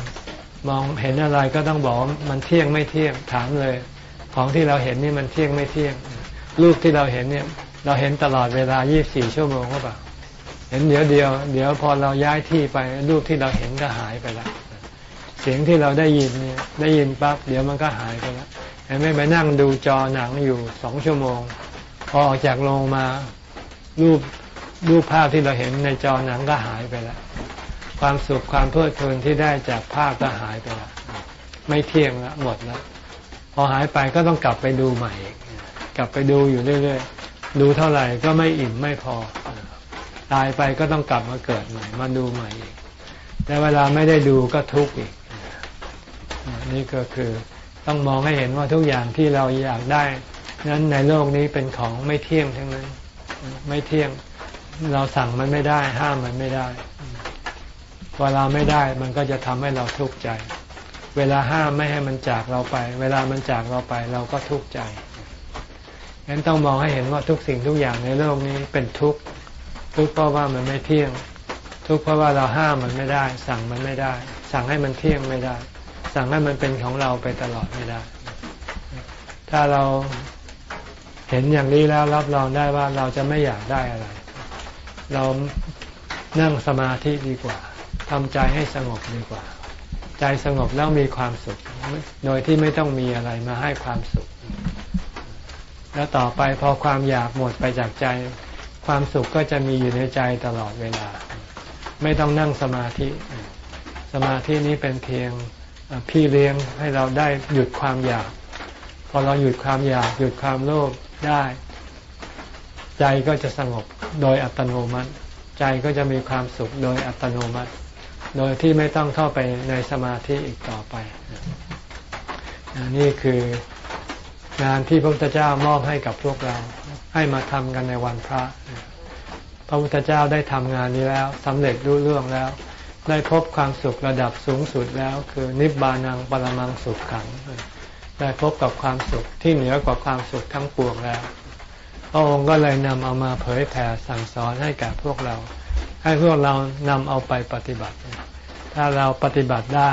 มองเห็นอะไรก็ต้องบอกมันเที่ยงไม่เที่ยงถามเลย ของที่เราเห็นนี่มันเที่ยงไม่เที่ยง รูปที่เราเห็นเนี่ย เราเห็นตลอดเวลา 24 ชั่วโมงก็เปล่าเห็นเดี๋ยวเดียว เดี๋ยวพอเราย้ายที่ไปรูปที่เราเห็นก็หายไปแล้วเสียงที่เราได้ยินเนี่ยได้ยินปั๊บเดี๋ยวมันก็หายไปแล้วไม่ไปนั่งดูจอหนังอยู่สองชั่วโมง พอออกจากโรงมารูปรูปภาพที่เราเห็นในจอหนังก็หายไปแล้ว ความสุขความเพลิดเพลินที่ได้จากภาพก็หายไปล้วไม่เที่ยงล้วหมดแล้วพอหายไปก็ต้องกลับไปดูใหม่กลับไปดูอยู่เรื่อยๆดูเท่าไหร่ก็ไม่อิ่มไม่พอ ตายไปก็ต้องกลับมาเกิดใหม่ มาดูใหม่อีกแต่เวลาไม่ได้ดูก็ทุกข์อีกนี่ก็คือต้องมองให้เห็นว่าทุกอย่างที่เราอยากได้ นั้นในโลกนี้เป็นของไม่เที่ยงทั้งนั้น ไม่เที่ยงเราสั่งมันไม่ได้ ห้ามมันไม่ได้ เวลาไม่ได้มันก็จะทำให้เราทุกข์ใจ เวลาห้ามไม่ให้มันจากเราไป เวลามันจากเราไปเราก็ทุกข์ใจงั้นต้องมองให้เห็นว่าทุกสิ่งทุกอย่างในโลกนี้เป็นทุกข์ทุกข์เพราะว่ามันไม่เที่ยง ทุกข์เพราะว่าเราห้ามมันไม่ได้ สั่งมันไม่ได้ สั่งให้มันเที่ยงไม่ได้ สั่งให้มันเป็นของเราไปตลอดไม่ได้ ถ้าเราเห็นอย่างนี้แล้วรับรองได้ว่าเราจะไม่อยากได้อะไร เรานั่งสมาธิดีกว่า ทำใจให้สงบดีกว่า ใจสงบแล้วมีความสุข โดยที่ไม่ต้องมีอะไรมาให้ความสุข แล้วต่อไปพอความอยากหมดไปจากใจ ความสุขก็จะมีอยู่ในใจตลอดเวลา ไม่ต้องนั่งสมาธิ สมาธินี้เป็นเพียงพี่เลี้ยงให้เราได้หยุดความอยาก พอเราหยุดความอยากหยุดความโลภได้ ใจก็จะสงบโดยอัตโนมัติ ใจก็จะมีความสุขโดยอัตโนมัติ โดยที่ไม่ต้องเข้าไปในสมาธิอีกต่อไป นี่คืองานที่พระพุทธเจ้ามอบให้กับพวกเราให้มาทำกันในวันพระ พระพุทธเจ้าได้ทำงานนี้แล้วสำเร็จรู้เรื่องแล้ว ได้พบความสุขระดับสูงสุดแล้ว คือนิบานังปรมังสุขขัง ได้พบกับความสุขที่เหนือกว่าความสุขทั้งปวงแล้ว พระองค์ก็เลยนำเอามาเผยแผ่สั่งสอนให้กับพวกเรา ให้พวกเรานำเอาไปปฏิบัติ ถ้าเราปฏิบัติได้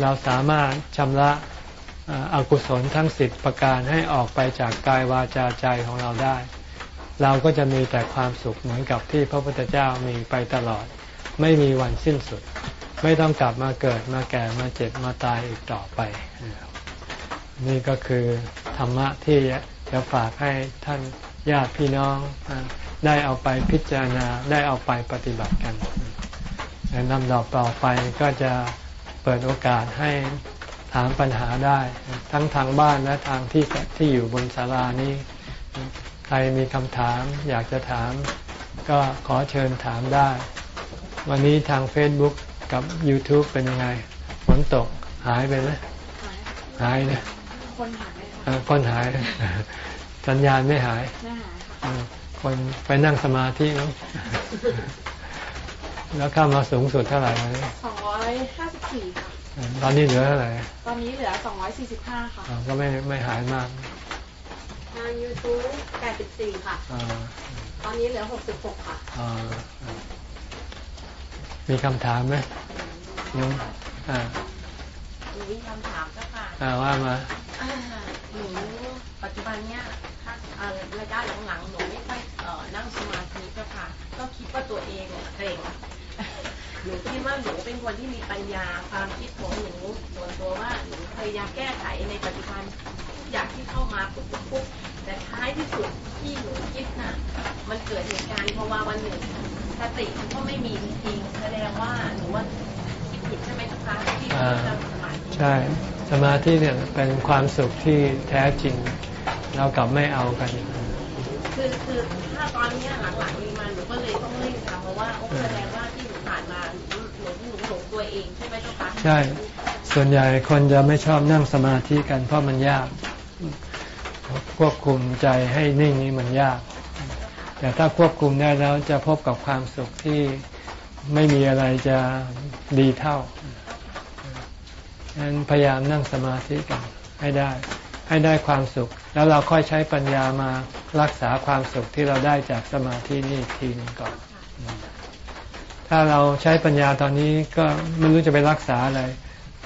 เราสามารถชำระอกุศลทั้งสิบประการให้ออกไปจากกายวาจาใจของเราได้ เราก็จะมีแต่ความสุขเหมือนกับที่พระพุทธเจ้ามีไปตลอด ไม่มีวันสิ้นสุด ไม่ต้องกลับมาเกิดมาแก่มาเจ็บมาตายอีกต่อไป นี่ก็คือธรรมะที่จะฝากให้ท่าน ญาติพี่น้องได้เอาไปพิจารณาได้เอาไปปฏิบัติกันในลำดับต่อไปก็จะเปิดโอกาสให้ถามปัญหาได้ ทั้งทางบ้านและทางที่ที่อยู่บนศาลานี้ ใครมีคำถามอยากจะถาม ก็ขอเชิญถามได้ วันนี้ทาง Facebook กับ YouTube เป็นยังไงฝนตกหายไปไหมหายนะคนหายคนหาย สัญญาณไม่หายไม่หายคนไปนั่งสมาธิเนาะแล้วเข้ามาสูงสุดเท่าไหร่สองร้อยห้าสิบสี่ค่ะตอนนี้เหลือเท่าไหร่ ตอนนี้เหลือสองร้อยสี่สิบห้าค่ะ ก็ไม่ไม่หายมาก ทางยูทูบแปดสิบสี่ค่ะ ตอนนี้เหลือหกสิบหกค่ะ มีคำถามไหมยงอ่า มีคำถามก็ค่ะอ่าว่ามาหนูปัจจุบันเนี้ยถ้าระยะหลังๆหนูไม่ค่อยนั่งสมาธิก็ค่ะ ก็คิดว่าตัวเองเกรงหนูคิดว่าหนูเป็นคนที่มีปัญญาความคิดของหนูส่วนตัวว่าหนูพยายามแก้ไขในปัจจุบันอยากที่เข้ามาปุ๊บปุ๊บแต่ท้ายที่สุดที่หนูคิดน่ะมันเกิดเหตุการณ์เพราะว่าวันหนึ่งสติมันก็ไม่มีจริงแสดงว่าหนูว่าคิดผิดใช่ไหมคะที่หนูจะสมาธิ ใช่ สมาธิเนี่ยเป็นความสุขที่แท้จริง เรากลับไม่เอากัน คือคือถ้าตอนนี้หลังๆมีมาหนูก็เลยต้องเล่นค่ะเพราะว่าโอ้แสดงว่าที่หนูผ่านมาหนูหนูหลงตัวเองใช่ไหมเจ้าคะใช่ ส่วนใหญ่คนจะไม่ชอบนั่งสมาธิกันเพราะมันยาก ควบคุมใจให้นิ่งนี้มันยาก แต่ถ้าควบคุมได้แล้วจะพบกับความสุขที่ไม่มีอะไรจะดีเท่า ฉะนั้นพยายามนั่งสมาธิกันให้ได้ ให้ได้ความสุข แล้วเราค่อยใช้ปัญญามารักษาความสุขที่เราได้จากสมาธินี่ทีนึงก่อน ถ้าเราใช้ปัญญาตอนนี้ก็ไม่รู้จะไปรักษาอะไร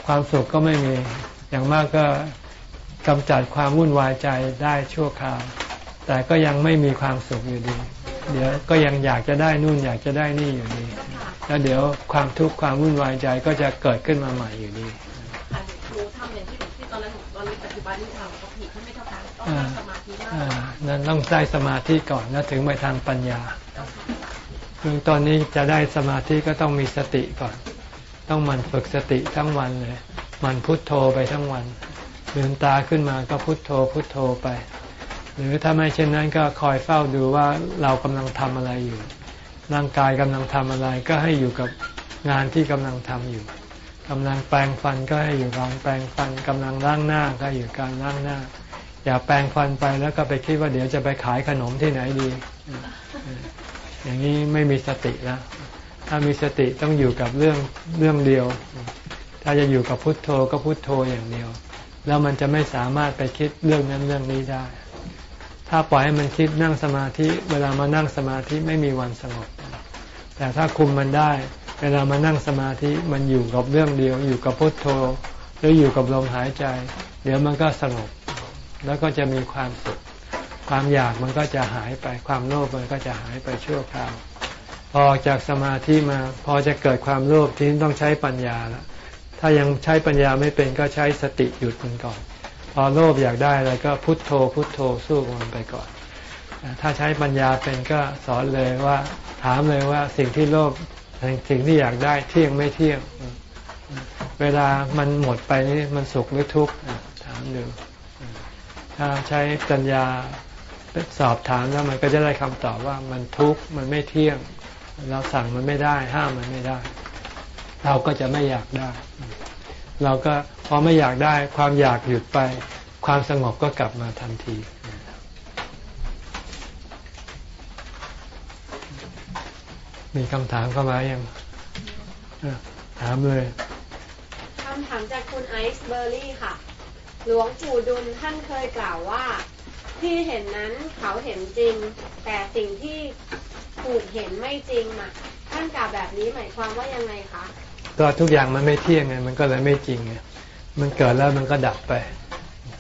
ความสุขก็ไม่มี อย่างมากก็กำจัดความวุ่นวายใจได้ชั่วคราว แต่ก็ยังไม่มีความสุขอยู่ดี เดี๋ยวก็ยังอยากจะได้นู่นอยากจะได้นี่อยู่ดี แล้วเดี๋ยวความทุกข์ความวุ่นวายใจก็จะเกิดขึ้นมาใหม่อยู่ดี นั่นต้องได้สมาธิก่อนแล้วถึงไปทางปัญญาคือตอนนี้จะได้สมาธิก็ต้องมีสติก่อน ต้องมันฝึกสติทั้งวันเลยมันพุทโธไปทั้งวันลืมตาขึ้นมาก็พุทโธพุทโธไป หรือถ้าไม่เช่นนั้นก็คอยเฝ้าดูว่าเรากำลังทำอะไรอยู่ ร่างกายกำลังทำอะไรก็ให้อยู่กับงานที่กำลังทำอยู่กำลังแปลงฟันก็ให้อยู่กางแปลงฟันกำลังล้างหน้าก็อยู่การล้างหน้า อย่าแปลงฟันไปแล้วก็ไปคิดว่าเดี๋ยวจะไปขายขนมที่ไหนดี อย่างนี้ไม่มีสติแล้ว ถ้ามีสติต้องอยู่กับเรื่องเรื่องเดียว ถ้าจะอยู่กับพุทโธก็พุทโธอย่างเดียว แล้วมันจะไม่สามารถไปคิดเรื่องนั้นเรื่องนี้ได้ ถ้าปล่อยให้มันคิดนั่งสมาธิเวลามานั่งสมาธิไม่มีวันสงบ แต่ถ้าคุมมันได้ เวลามานั่งสมาธิมันอยู่กับเรื่องเดียว อยู่กับพุทโธหรืออยู่กับลมหายใจ เดี๋ยวมันก็สงบ แล้วก็จะมีความสุข ความอยากมันก็จะหายไป ความโลภมันก็จะหายไปชั่วคราว พอจากสมาธิมา พอจะเกิดความโลภทีนี้ต้องใช้ปัญญาแล้วถ้ายังใช้ปัญญาไม่เป็นก็ใช้สติหยุดมันก่อน พอโลภอยากได้อะไรก็พุทโธ พุทโธสู้มันไปก่อน ถ้าใช้ปัญญาเป็นก็สอนเลยว่า ถามเลยว่าสิ่งที่โลภสิ่งที่อยากได้เที่ยงไม่เที่ยง เวลามันหมดไปนี่มันสุขหรือทุกข์ถามดู ถ้าใช้ปัญญาสอบถามแล้วมันก็จะได้คำตอบว่ามันทุกข์มันไม่เที่ยง เราสั่งมันไม่ได้ ห้ามมันไม่ได้ เราก็จะไม่อยากได้ เราก็พอไม่อยากได้ความอยากหยุดไป ความสงบก็กลับมาทันทีมีคำถามเข้ามายังถามเลยคำถามจากคุณไอซ์เบอร์รี่ค่ะ หลวงปู่ดุลท่านเคยกล่าวว่า ที่เห็นนั้นเขาเห็นจริง แต่สิ่งที่ถูกเห็นไม่จริงน่ะท่านกล่าวแบบนี้หมายความว่ายังไงคะก็ทุกอย่างมันไม่เที่ยงไงมันก็เลยไม่จริงไงมันเกิดแล้วมันก็ดับไป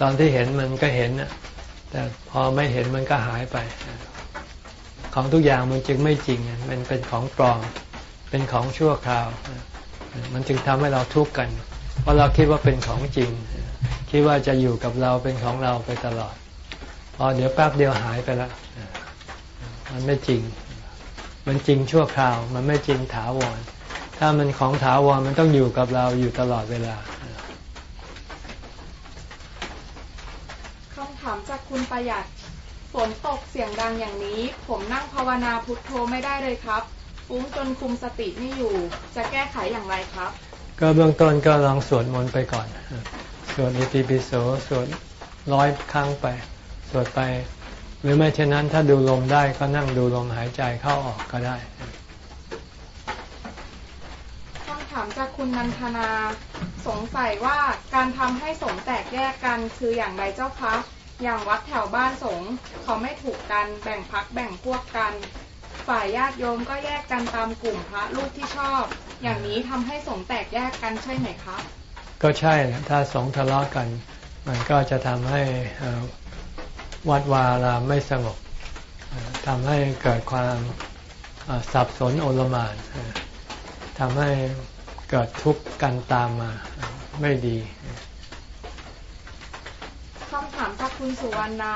ตอนที่เห็นมันก็เห็นนะแต่พอไม่เห็นมันก็หายไป ของทุกอย่างมันจึงไม่จริงมันเป็นของปลอมเป็นของชั่วคราว มันจึงทำให้เราทุกข์กัน เพราะเราคิดว่าเป็นของจริง คิดว่าจะอยู่กับเราเป็นของเราไปตลอด พอเดี๋ยวแป๊บเดียวหายไปแล้วมันไม่จริง มันจริงชั่วคราว มันไม่จริงถาวร ถ้ามันของถาวรมันต้องอยู่กับเราอยู่ตลอดเวลาคำถามจากคุณประหยัดฝนตกเสียงดังอย่างนี้ ผมนั่งภาวนาพุทโธไม่ได้เลยครับฟุ้งจนคุมสติไม่อยู่ จะแก้ไขอย่างไรครับ ก็เบื้องต้นก็ลองสวดมนต์ไปก่อน สวดอิติปิโสสวดร้อยครั้งไป สวดไป หรือไม่เช่นนั้นถ้าดูลมได้ก็นั่งดูลมหายใจเข้าออกก็ได้คำถามจากคุณนันทนาสงสัยว่าการทำให้สงแตกแยกกันคืออย่างไรเจ้าคะอย่างวัดแถวบ้านสงเขาไม่ถูกกันแบ่งพักแบ่งพวกกัน ฝ่ายญาติโยมก็แยกกันตามกลุ่มพระลูกที่ชอบ อย่างนี้ทำให้สงแตกแยกกันใช่ไหมคะ ก็ใช่ถ้าสงทะเลาะกัน มันก็จะทำให้วัดวาราไม่สงบทำให้เกิดความสับสนโอลมานทำให้เกิดทุกข์กันตามมาไม่ดีคำถามจากคุณสุวรรณา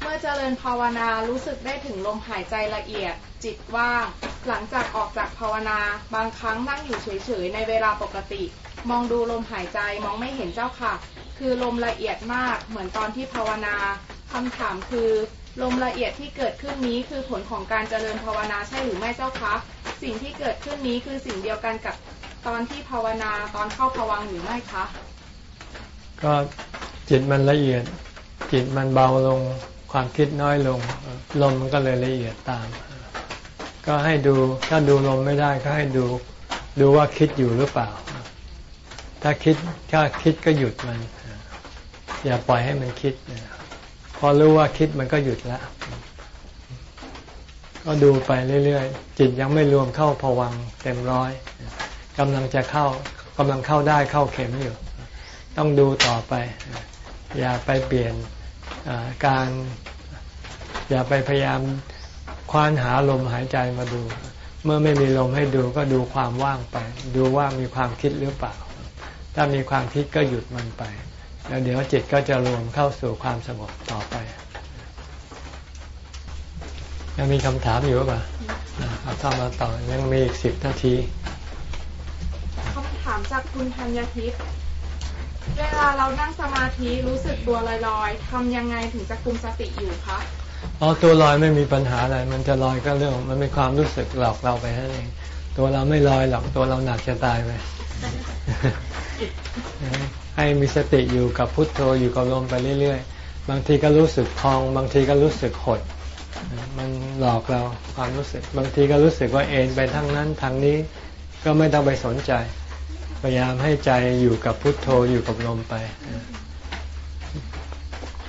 เมื่อเจริญภาวนารู้สึกได้ถึงลมหายใจละเอียด จิตว่าง หลังจากออกจากภาวนา บางครั้งนั่งอยู่เฉยๆ ในเวลาปกติ มองดูลมหายใจมองไม่เห็นเจ้าค่ะ คือลมละเอียดมากเหมือนตอนที่ภาวนาคำถามคือ ลมละเอียดที่เกิดขึ้นนี้คือผลของการเจริญภาวนาใช่หรือไม่เจ้าคะสิ่งที่เกิดขึ้นนี้คือสิ่งเดียวกันกับตอนที่ภาวนาตอนเข้าภวังหรือไม่คะก็จิตมันละเอียด จิตมันเบาลงความคิดน้อยลง ลมมันก็เลยละเอียดตาม ก็ให้ดูถ้าดูลมไม่ได้ก็ให้ดูดูว่าคิดอยู่หรือเปล่า ถ้าคิดถ้าคิดก็หยุดมัน อย่าปล่อยให้มันคิดพอรู้ว่าคิดมันก็หยุดแล้วก็ดูไปเรื่อยๆ จิตยังไม่รวมเข้าผวังเต็มร้อยกำลังจะเข้ากำลังเข้าได้เข้าเข็มอยู่ ต้องดูต่อไป อย่าไปเปลี่ยนการ อย่าไปพยายามควานหาลมหายใจมาดู เมื่อไม่มีลมให้ดูก็ดูความว่างไป ดูว่ามีความคิดหรือเปล่า ถ้ามีความคิดก็หยุดมันไป แล้วเดี๋ยวจิตก็จะรวมเข้าสู่ความสงบต่อไป ยังมีคำถามอยู่ป่ะเอาเข้ามาต่อยังมีอีกสิบนาทีถามจากคุณธัญทิพย์เวลาเรานั่งสมาธิรู้สึกตัวลอยๆทำยังไงถึงจะคุมสติอยู่คะอ๋อตัวลอยไม่มีปัญหาอะไร มันจะลอยก็เรื่อง มันเป็นความรู้สึกหลอกเราไปนั่นเอง ตัวเราไม่ลอยหรอก ตัวเราหนักจะตายไป ให้มีสติอยู่กับพุทโธอยู่กับลมไปเรื่อยๆ บางทีก็รู้สึกพอง บางทีก็รู้สึกหด มันหลอกเราความรู้สึก บางทีก็รู้สึกว่าเอ็นไปทางนั้นทางนี้ก็ไม่ต้องไปสนใจ พยายามให้ใจอยู่กับพุทโธอยู่กับลมไป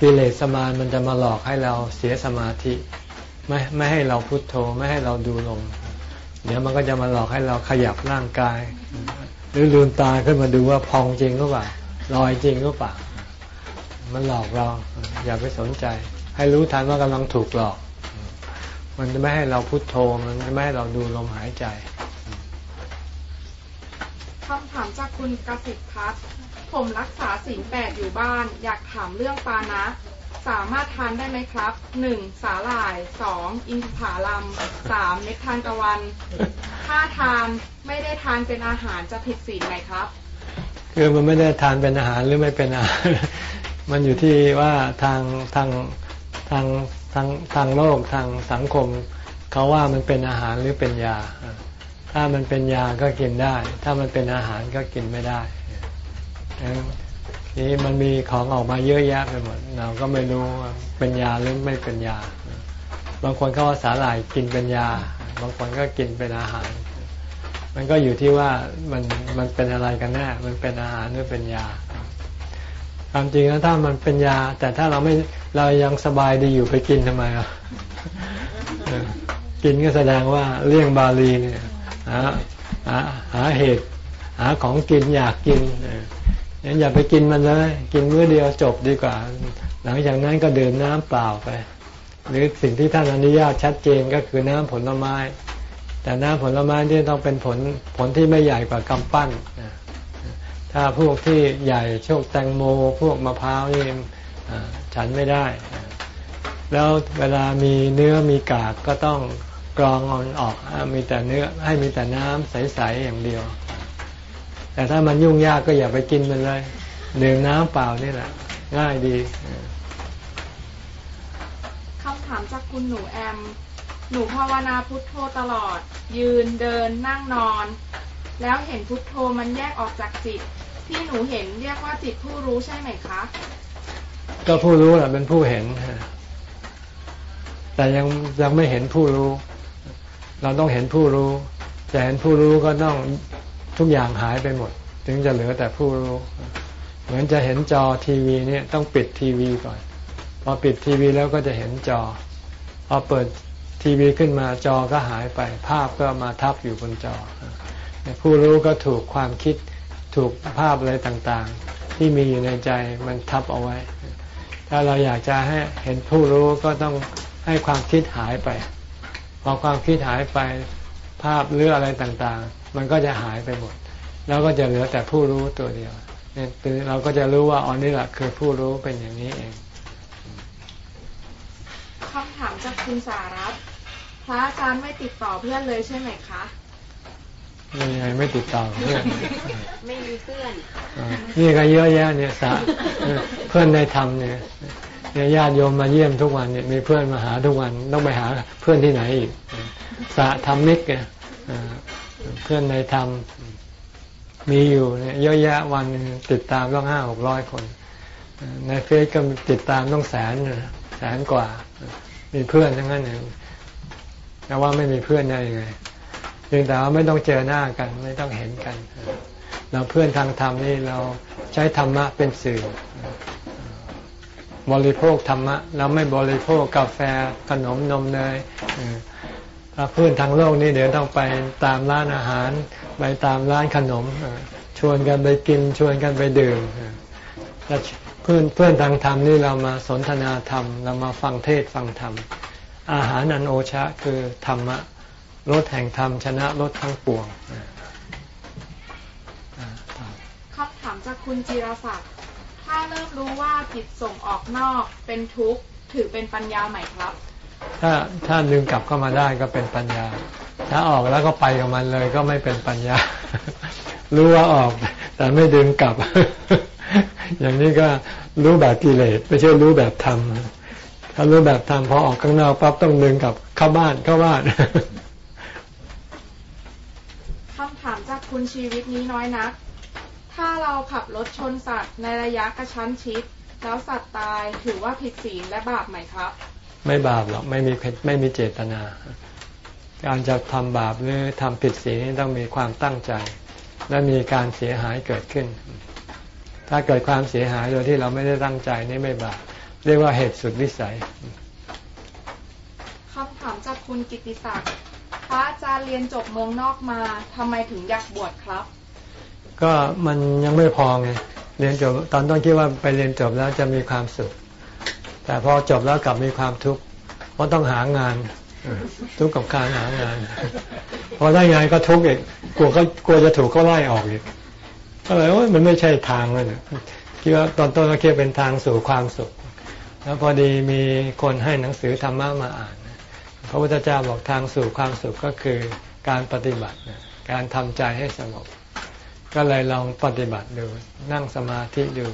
กิเลสมานมันจะมาหลอกให้เราเสียสมาธิไม่ไม่ให้เราพุโทโธไม่ให้เราดูลมเดี๋ยวมันก็จะมาหลอกให้เราขยับร่างกาย หรือลืมตาขึ้นมาดูว่าพองจริงหรือเปล่าลอยจริงหรือเปล่ามันหลอกเรา อย่าไปสนใจ ให้รู้ทันว่ากำลังถูกหลอก มันจะไม่ให้เราพุโทโธมันจะไม่ให้เราดูลมหายใจคำถามจากคุณกสิทธิ์พัฒผมรักษาศีลแปดอยู่บ้าน อยากถามเรื่องปานะ สามารถทานได้ไหมครับหนึ่งสาหร่ายสองอินทผลัมสามเม็ดทานตะวัน ถ้าทานไม่ได้ทานเป็นอาหารจะผิดศีลไหมครับ คือมันไม่ได้ทานเป็นอาหารหรือไม่เป็นอาหาร มันอยู่ที่ว่าทางทางทางทางทางโลกทางสังคมเขาว่ามันเป็นอาหารหรือเป็นยา ถ้ามันเป็นยาก็กินได้ ถ้ามันเป็นอาหารก็กินไม่ได้ นี้มันมีของออกมาเยอะแยะไปหมด เราก็ไม่รู้เป็นยาหรือไม่เป็นยา บางคนเขาว่าสาหร่ายกินเป็นยา บางคนก็กินเป็นอาหาร มันก็อยู่ที่ว่ามันมันเป็นอะไรกันแน่ มันเป็นอาหารหรือเป็นยา ความจริงแล้วถ้ามันเป็นยา แต่ถ้าเราไม่เรายังสบายดีอยู่ไปกินทำไมอะกินก็แสดงว่าเลี่ยงบาลีเนี่ยหาหาหาเหตุ หาของกินอยากกินงั้น อย่าไปกินมันเลย กินมื้อเดียวจบดีกว่า หลังจากนั้นก็ดื่มน้ำเปล่าไป หรือสิ่งที่ท่านอนุญาตชัดเจนก็คือน้ำผลไม้ แต่น้ำผลไม้ที่ต้องเป็นผลผลที่ไม่ใหญ่กว่ากำปั้นถ้าพวกที่ใหญ่โชคแตงโม พวกมะพร้าวนี่ฉันไม่ได้ แล้วเวลามีเนื้อมีกากก็ต้องกรองออกมีแต่เนื้อให้มีแต่น้ำใสๆอย่างเดียว แต่ถ้ามันยุ่งยากก็อย่าไปกินมันเลยดื่มน้ำเปล่านี่แหละ ง่ายดีคำถามจากคุณหนูแอม หนูภาวนาพุทโธตลอด ยืนเดินนั่งนอน แล้วเห็นพุทโธมันแยกออกจากจิต ที่หนูเห็นเรียกว่าจิตผู้รู้ใช่ไหมคะ ก็ผู้รู้แหละเป็นผู้เห็น แต่ยังยังไม่เห็นผู้รู้ เราต้องเห็นผู้รู้ จะเห็นผู้รู้ก็ต้อง ทุกอย่างหายไปหมด ถึงจะเหลือแต่ผู้รู้ เหมือนจะเห็นจอทีวีเนี่ยต้องปิดทีวีก่อน พอปิดทีวีแล้วก็จะเห็นจอ พอเปิดทีวีขึ้นมาจอก็หายไป ภาพก็มาทับอยู่บนจอ ผู้รู้ก็ถูกความคิดถูกภาพอะไรต่างๆ ที่มีอยู่ในใจมันทับเอาไว้ ถ้าเราอยากจะให้เห็นผู้รู้ก็ต้องให้ความคิดหายไป พอความคิดหายไป ภาพหรืออะไรต่างๆ มันก็จะหายไปหมด แล้วก็จะเหลือแต่ผู้รู้ตัวเดียวเนี่ยเราก็จะรู้ว่าอ๋อนี่แหละคือผู้รู้เป็นอย่างนี้เองคำถามจากคุณสารัตพระอาจารย์ไม่ติดต่อเพื่อนเลยใช่ไหมคะไม่ไงไม่ติดต่อเพื่อนไม่มีเพื่อนนี่ก็เยอะแยะเนี่ยสาเพื่อนในธรรมเนี่ยเนี่ยญาติโยมมาเยี่ยมทุกวันเนี่ยมีเพื่อนมาหาทุกวันต้องไปหาเพื่อนที่ไหนอีกสะธรรมิกเนี่ย เพื่อนในธรรมมีอยู่เนี่ยเยอะแยะวันติดตามต้องห้าหกร้อยคน ในเฟซก็ติดตามต้องแสนแสนกว่า มีเพื่อนทั้งนั้นเองแต่ว่าไม่มีเพื่อนได้ยังไงเพียงแต่ว่าไม่ต้องเจอหน้ากัน ไม่ต้องเห็นกัน เราเพื่อนทางธรรมนี่เราใช้ธรรมะเป็นสื่อบริโภคธรรมะ เราไม่บริโภคกาแฟขนมนมเนย ถ้าเพื่อนทางโลกนี้เดี๋ยวต้องไปตามร้านอาหาร ไปตามร้านขนม ชวนกันไปกินชวนกันไปดื่มแล้วเพื่อนเพื่อนทางธรรมนี่เรามาสนทนาธรรม เรามาฟังเทศฟังธรรม อาหารอันโอชะคือธรรมะรถแห่งธรรมชนะรถทั้งปวงคำถามจากคุณจิรศักดิ์ถ้าเริ่มรู้ว่าจิตส่งออกนอกเป็นทุกข์ถือเป็นปัญญาไหม่ครับ ถ้าถ้าดึงกลับเข้ามาได้ก็เป็นปัญญา ถ้าออกแล้วก็ไปกับมันเลยก็ไม่เป็นปัญญา รู้ว่าออก แต่ไม่ดึงกลับ อย่างนี้ก็รู้แบบกิเลสไม่ใช่รู้แบบธรรมถ้ารู้แบบธรรมพอออกข้างนอกปั๊บต้องดึงกลับเข้าบ้านเข้าบ้านคำถามจากคุณชีวิตนี้น้อยนัก ถ้าเราขับรถชนสัตว์ในระยะกระชั้นชิด แล้วสัตว์ตายถือว่าผิดศีลและบาปไหมครับ ไม่บาปหรอกไม่มีไม่มีเจตนา การจะทำบาปหรือทำผิดศีลต้องมีความตั้งใจ และมีการเสียหายเกิดขึ้น ถ้าเกิดความเสียหายโดยที่เราไม่ได้ตั้งใจนี่ไม่บาปเรียกว่าเหตุสุดวิสัยคำถามจากคุณกิติศักดิ์พระอาจารย์เรียนจบเมืองนอกมาทำไมถึงอยากบวชครับ ก็มันยังไม่พอไงเรียนจบตอนต้นคิดว่าไปเรียนจบแล้วจะมีความสุข แต่พอจบแล้วกลับมีความทุกข์เพราะต้องหางาน ทุกข์กับการหางาน พอได้งานก็ทุกข์อีกกลัวก็กลัวจะถูกเขาไล่ออกอีกก็เลยโอ้ยมันไม่ใช่ทางเลยคิดว่าตอนต้นก็คิดเป็นทางสู่ความสุข แล้วพอดีมีคนให้หนังสือธรรมะมาอ่านพระพุทธเจ้าบอกทางสู่ความสุขก็คือการปฏิบัติการทำใจให้สงบ ก็เลยลองปฏิบัติดูนั่งสมาธิดู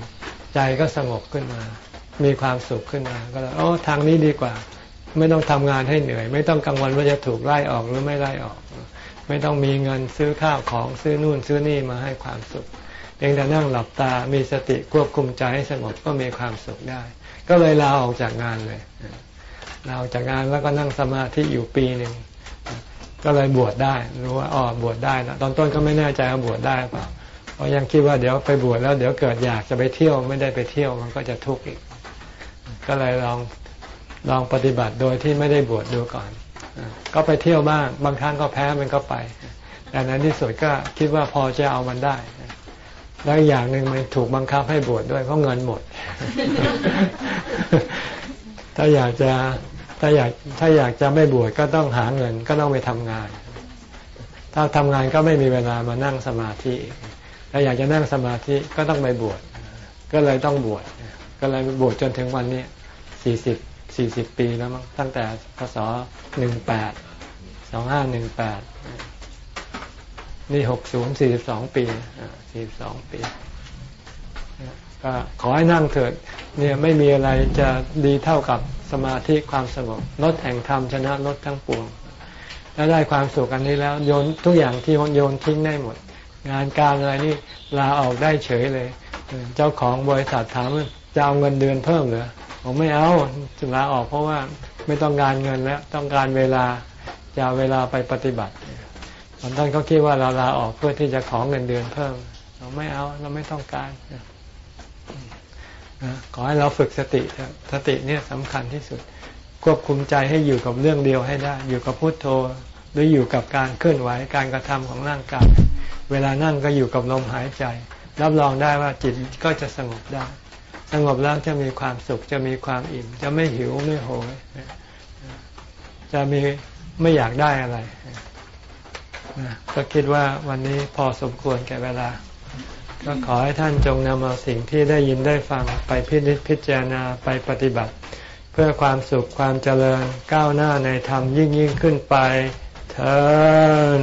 ใจก็สงบขึ้นมา มีความสุขขึ้นมาก็เลยโอ้ทางนี้ดีกว่า ไม่ต้องทำงานให้เหนื่อย ไม่ต้องกังวลว่าจะถูกไล่ออกหรือไม่ไล่ออก ไม่ต้องมีเงินซื้อข้าวของซื้อนู่นซื้อนี่มาให้ความสุขเพียงแต่นั่งหลับตามีสติควบคุมใจให้สงบก็มีความสุขได้ ก็เลยลาออกจากงานเลยลาออกจากงานแล้วก็นั่งสมาธิอยู่ปีหนึ่งก็เลยบวชได้รู้ว่าอ๋อบวชได้นะตอนต้นก็ไม่แน่ใจว่าบวชได้เปล่าเพราะยังคิดว่าเดี๋ยวไปบวชแล้วเดี๋ยวเกิดอยากจะไปเที่ยวไม่ได้ไปเที่ยวมันก็จะทุกข์อีก ก็เลยลองลองปฏิบัติโดยที่ไม่ได้บวชดูก่อน ก็ไปเที่ยวบ้าง บางครั้งก็แพ้มันก็ไป แต่นั้นที่สุดก็คิดว่าพอจะเอามันได้ แล้วอย่างหนึ่งมันถูกบังคับให้บวชดด้วยเพราะเงินหมด ถ้าอยากจะถ้าอยากถ้าอยากจะไม่บวชก็ต้องหาเงินก็ต้องไปทำงาน ถ้าทำงานก็ไม่มีเวลามานั่งสมาธิถ้าอยากจะนั่งสมาธิก็ต้องไปบวช ก็เลยต้องบวช ก็เลยบวชจนถึงวันนี้สี่สิบสี่สิบปีแล้วมั้งตั้งแต่พศหนึ่งแปดสองห้าหนึ่งแปดนี่หกศูนย์สี่สิบสองปีสี่สิบสองปีก็ขอให้นั่งเถิด เนี่ยไม่มีอะไรจะดีเท่ากับสมาธิความสงบลดแห่งธรรมชนะลดทั้งปวงแล้วได้ความสุขอันนี้แล้ว โยนทุกอย่างที่โยนทิ้งได้หมด งานการอะไรนี่ลาออกได้เฉยเลย เจ้าของบริษัทถาม จะเอาเงินเดือนเพิ่มเหรอผมไม่เอาจะลาออกเพราะว่าไม่ต้องการเงินแล้ว ต้องการเวลาจะเวลาไปปฏิบัติตอนต้นเขาคิดว่าเราลาออกเพื่อที่จะขอเงินเดือนเพิ่ม เราไม่เอาเราไม่ต้องการขอให้เราฝึกสติสติเนี่ยสำคัญที่สุด ควบคุมใจให้อยู่กับเรื่องเดียวให้ได้ อยู่กับพุโทโธหรืออยู่กับการเคลื่อนไหวการกระทำของร่างกาย เวลานั่งก็อยู่กับลมหายใจ รับรองได้ว่าจิตก็จะสงบได้ สงบแล้วจะมีความสุขจะมีความอิ่ม จะไม่หิวไม่โหยจะมีไม่อยากได้อะไรก็คิดว่าวันนี้พอสมควรแก่เวลา ก็ขอให้ท่านจงนำเอาสิ่งที่ได้ยินได้ฟังไปพิจิตพิจารณาไปปฏิบัติ เพื่อความสุขความเจริญก้าวหน้าในธรรมยิ่งยิ่งขึ้นไปเถิด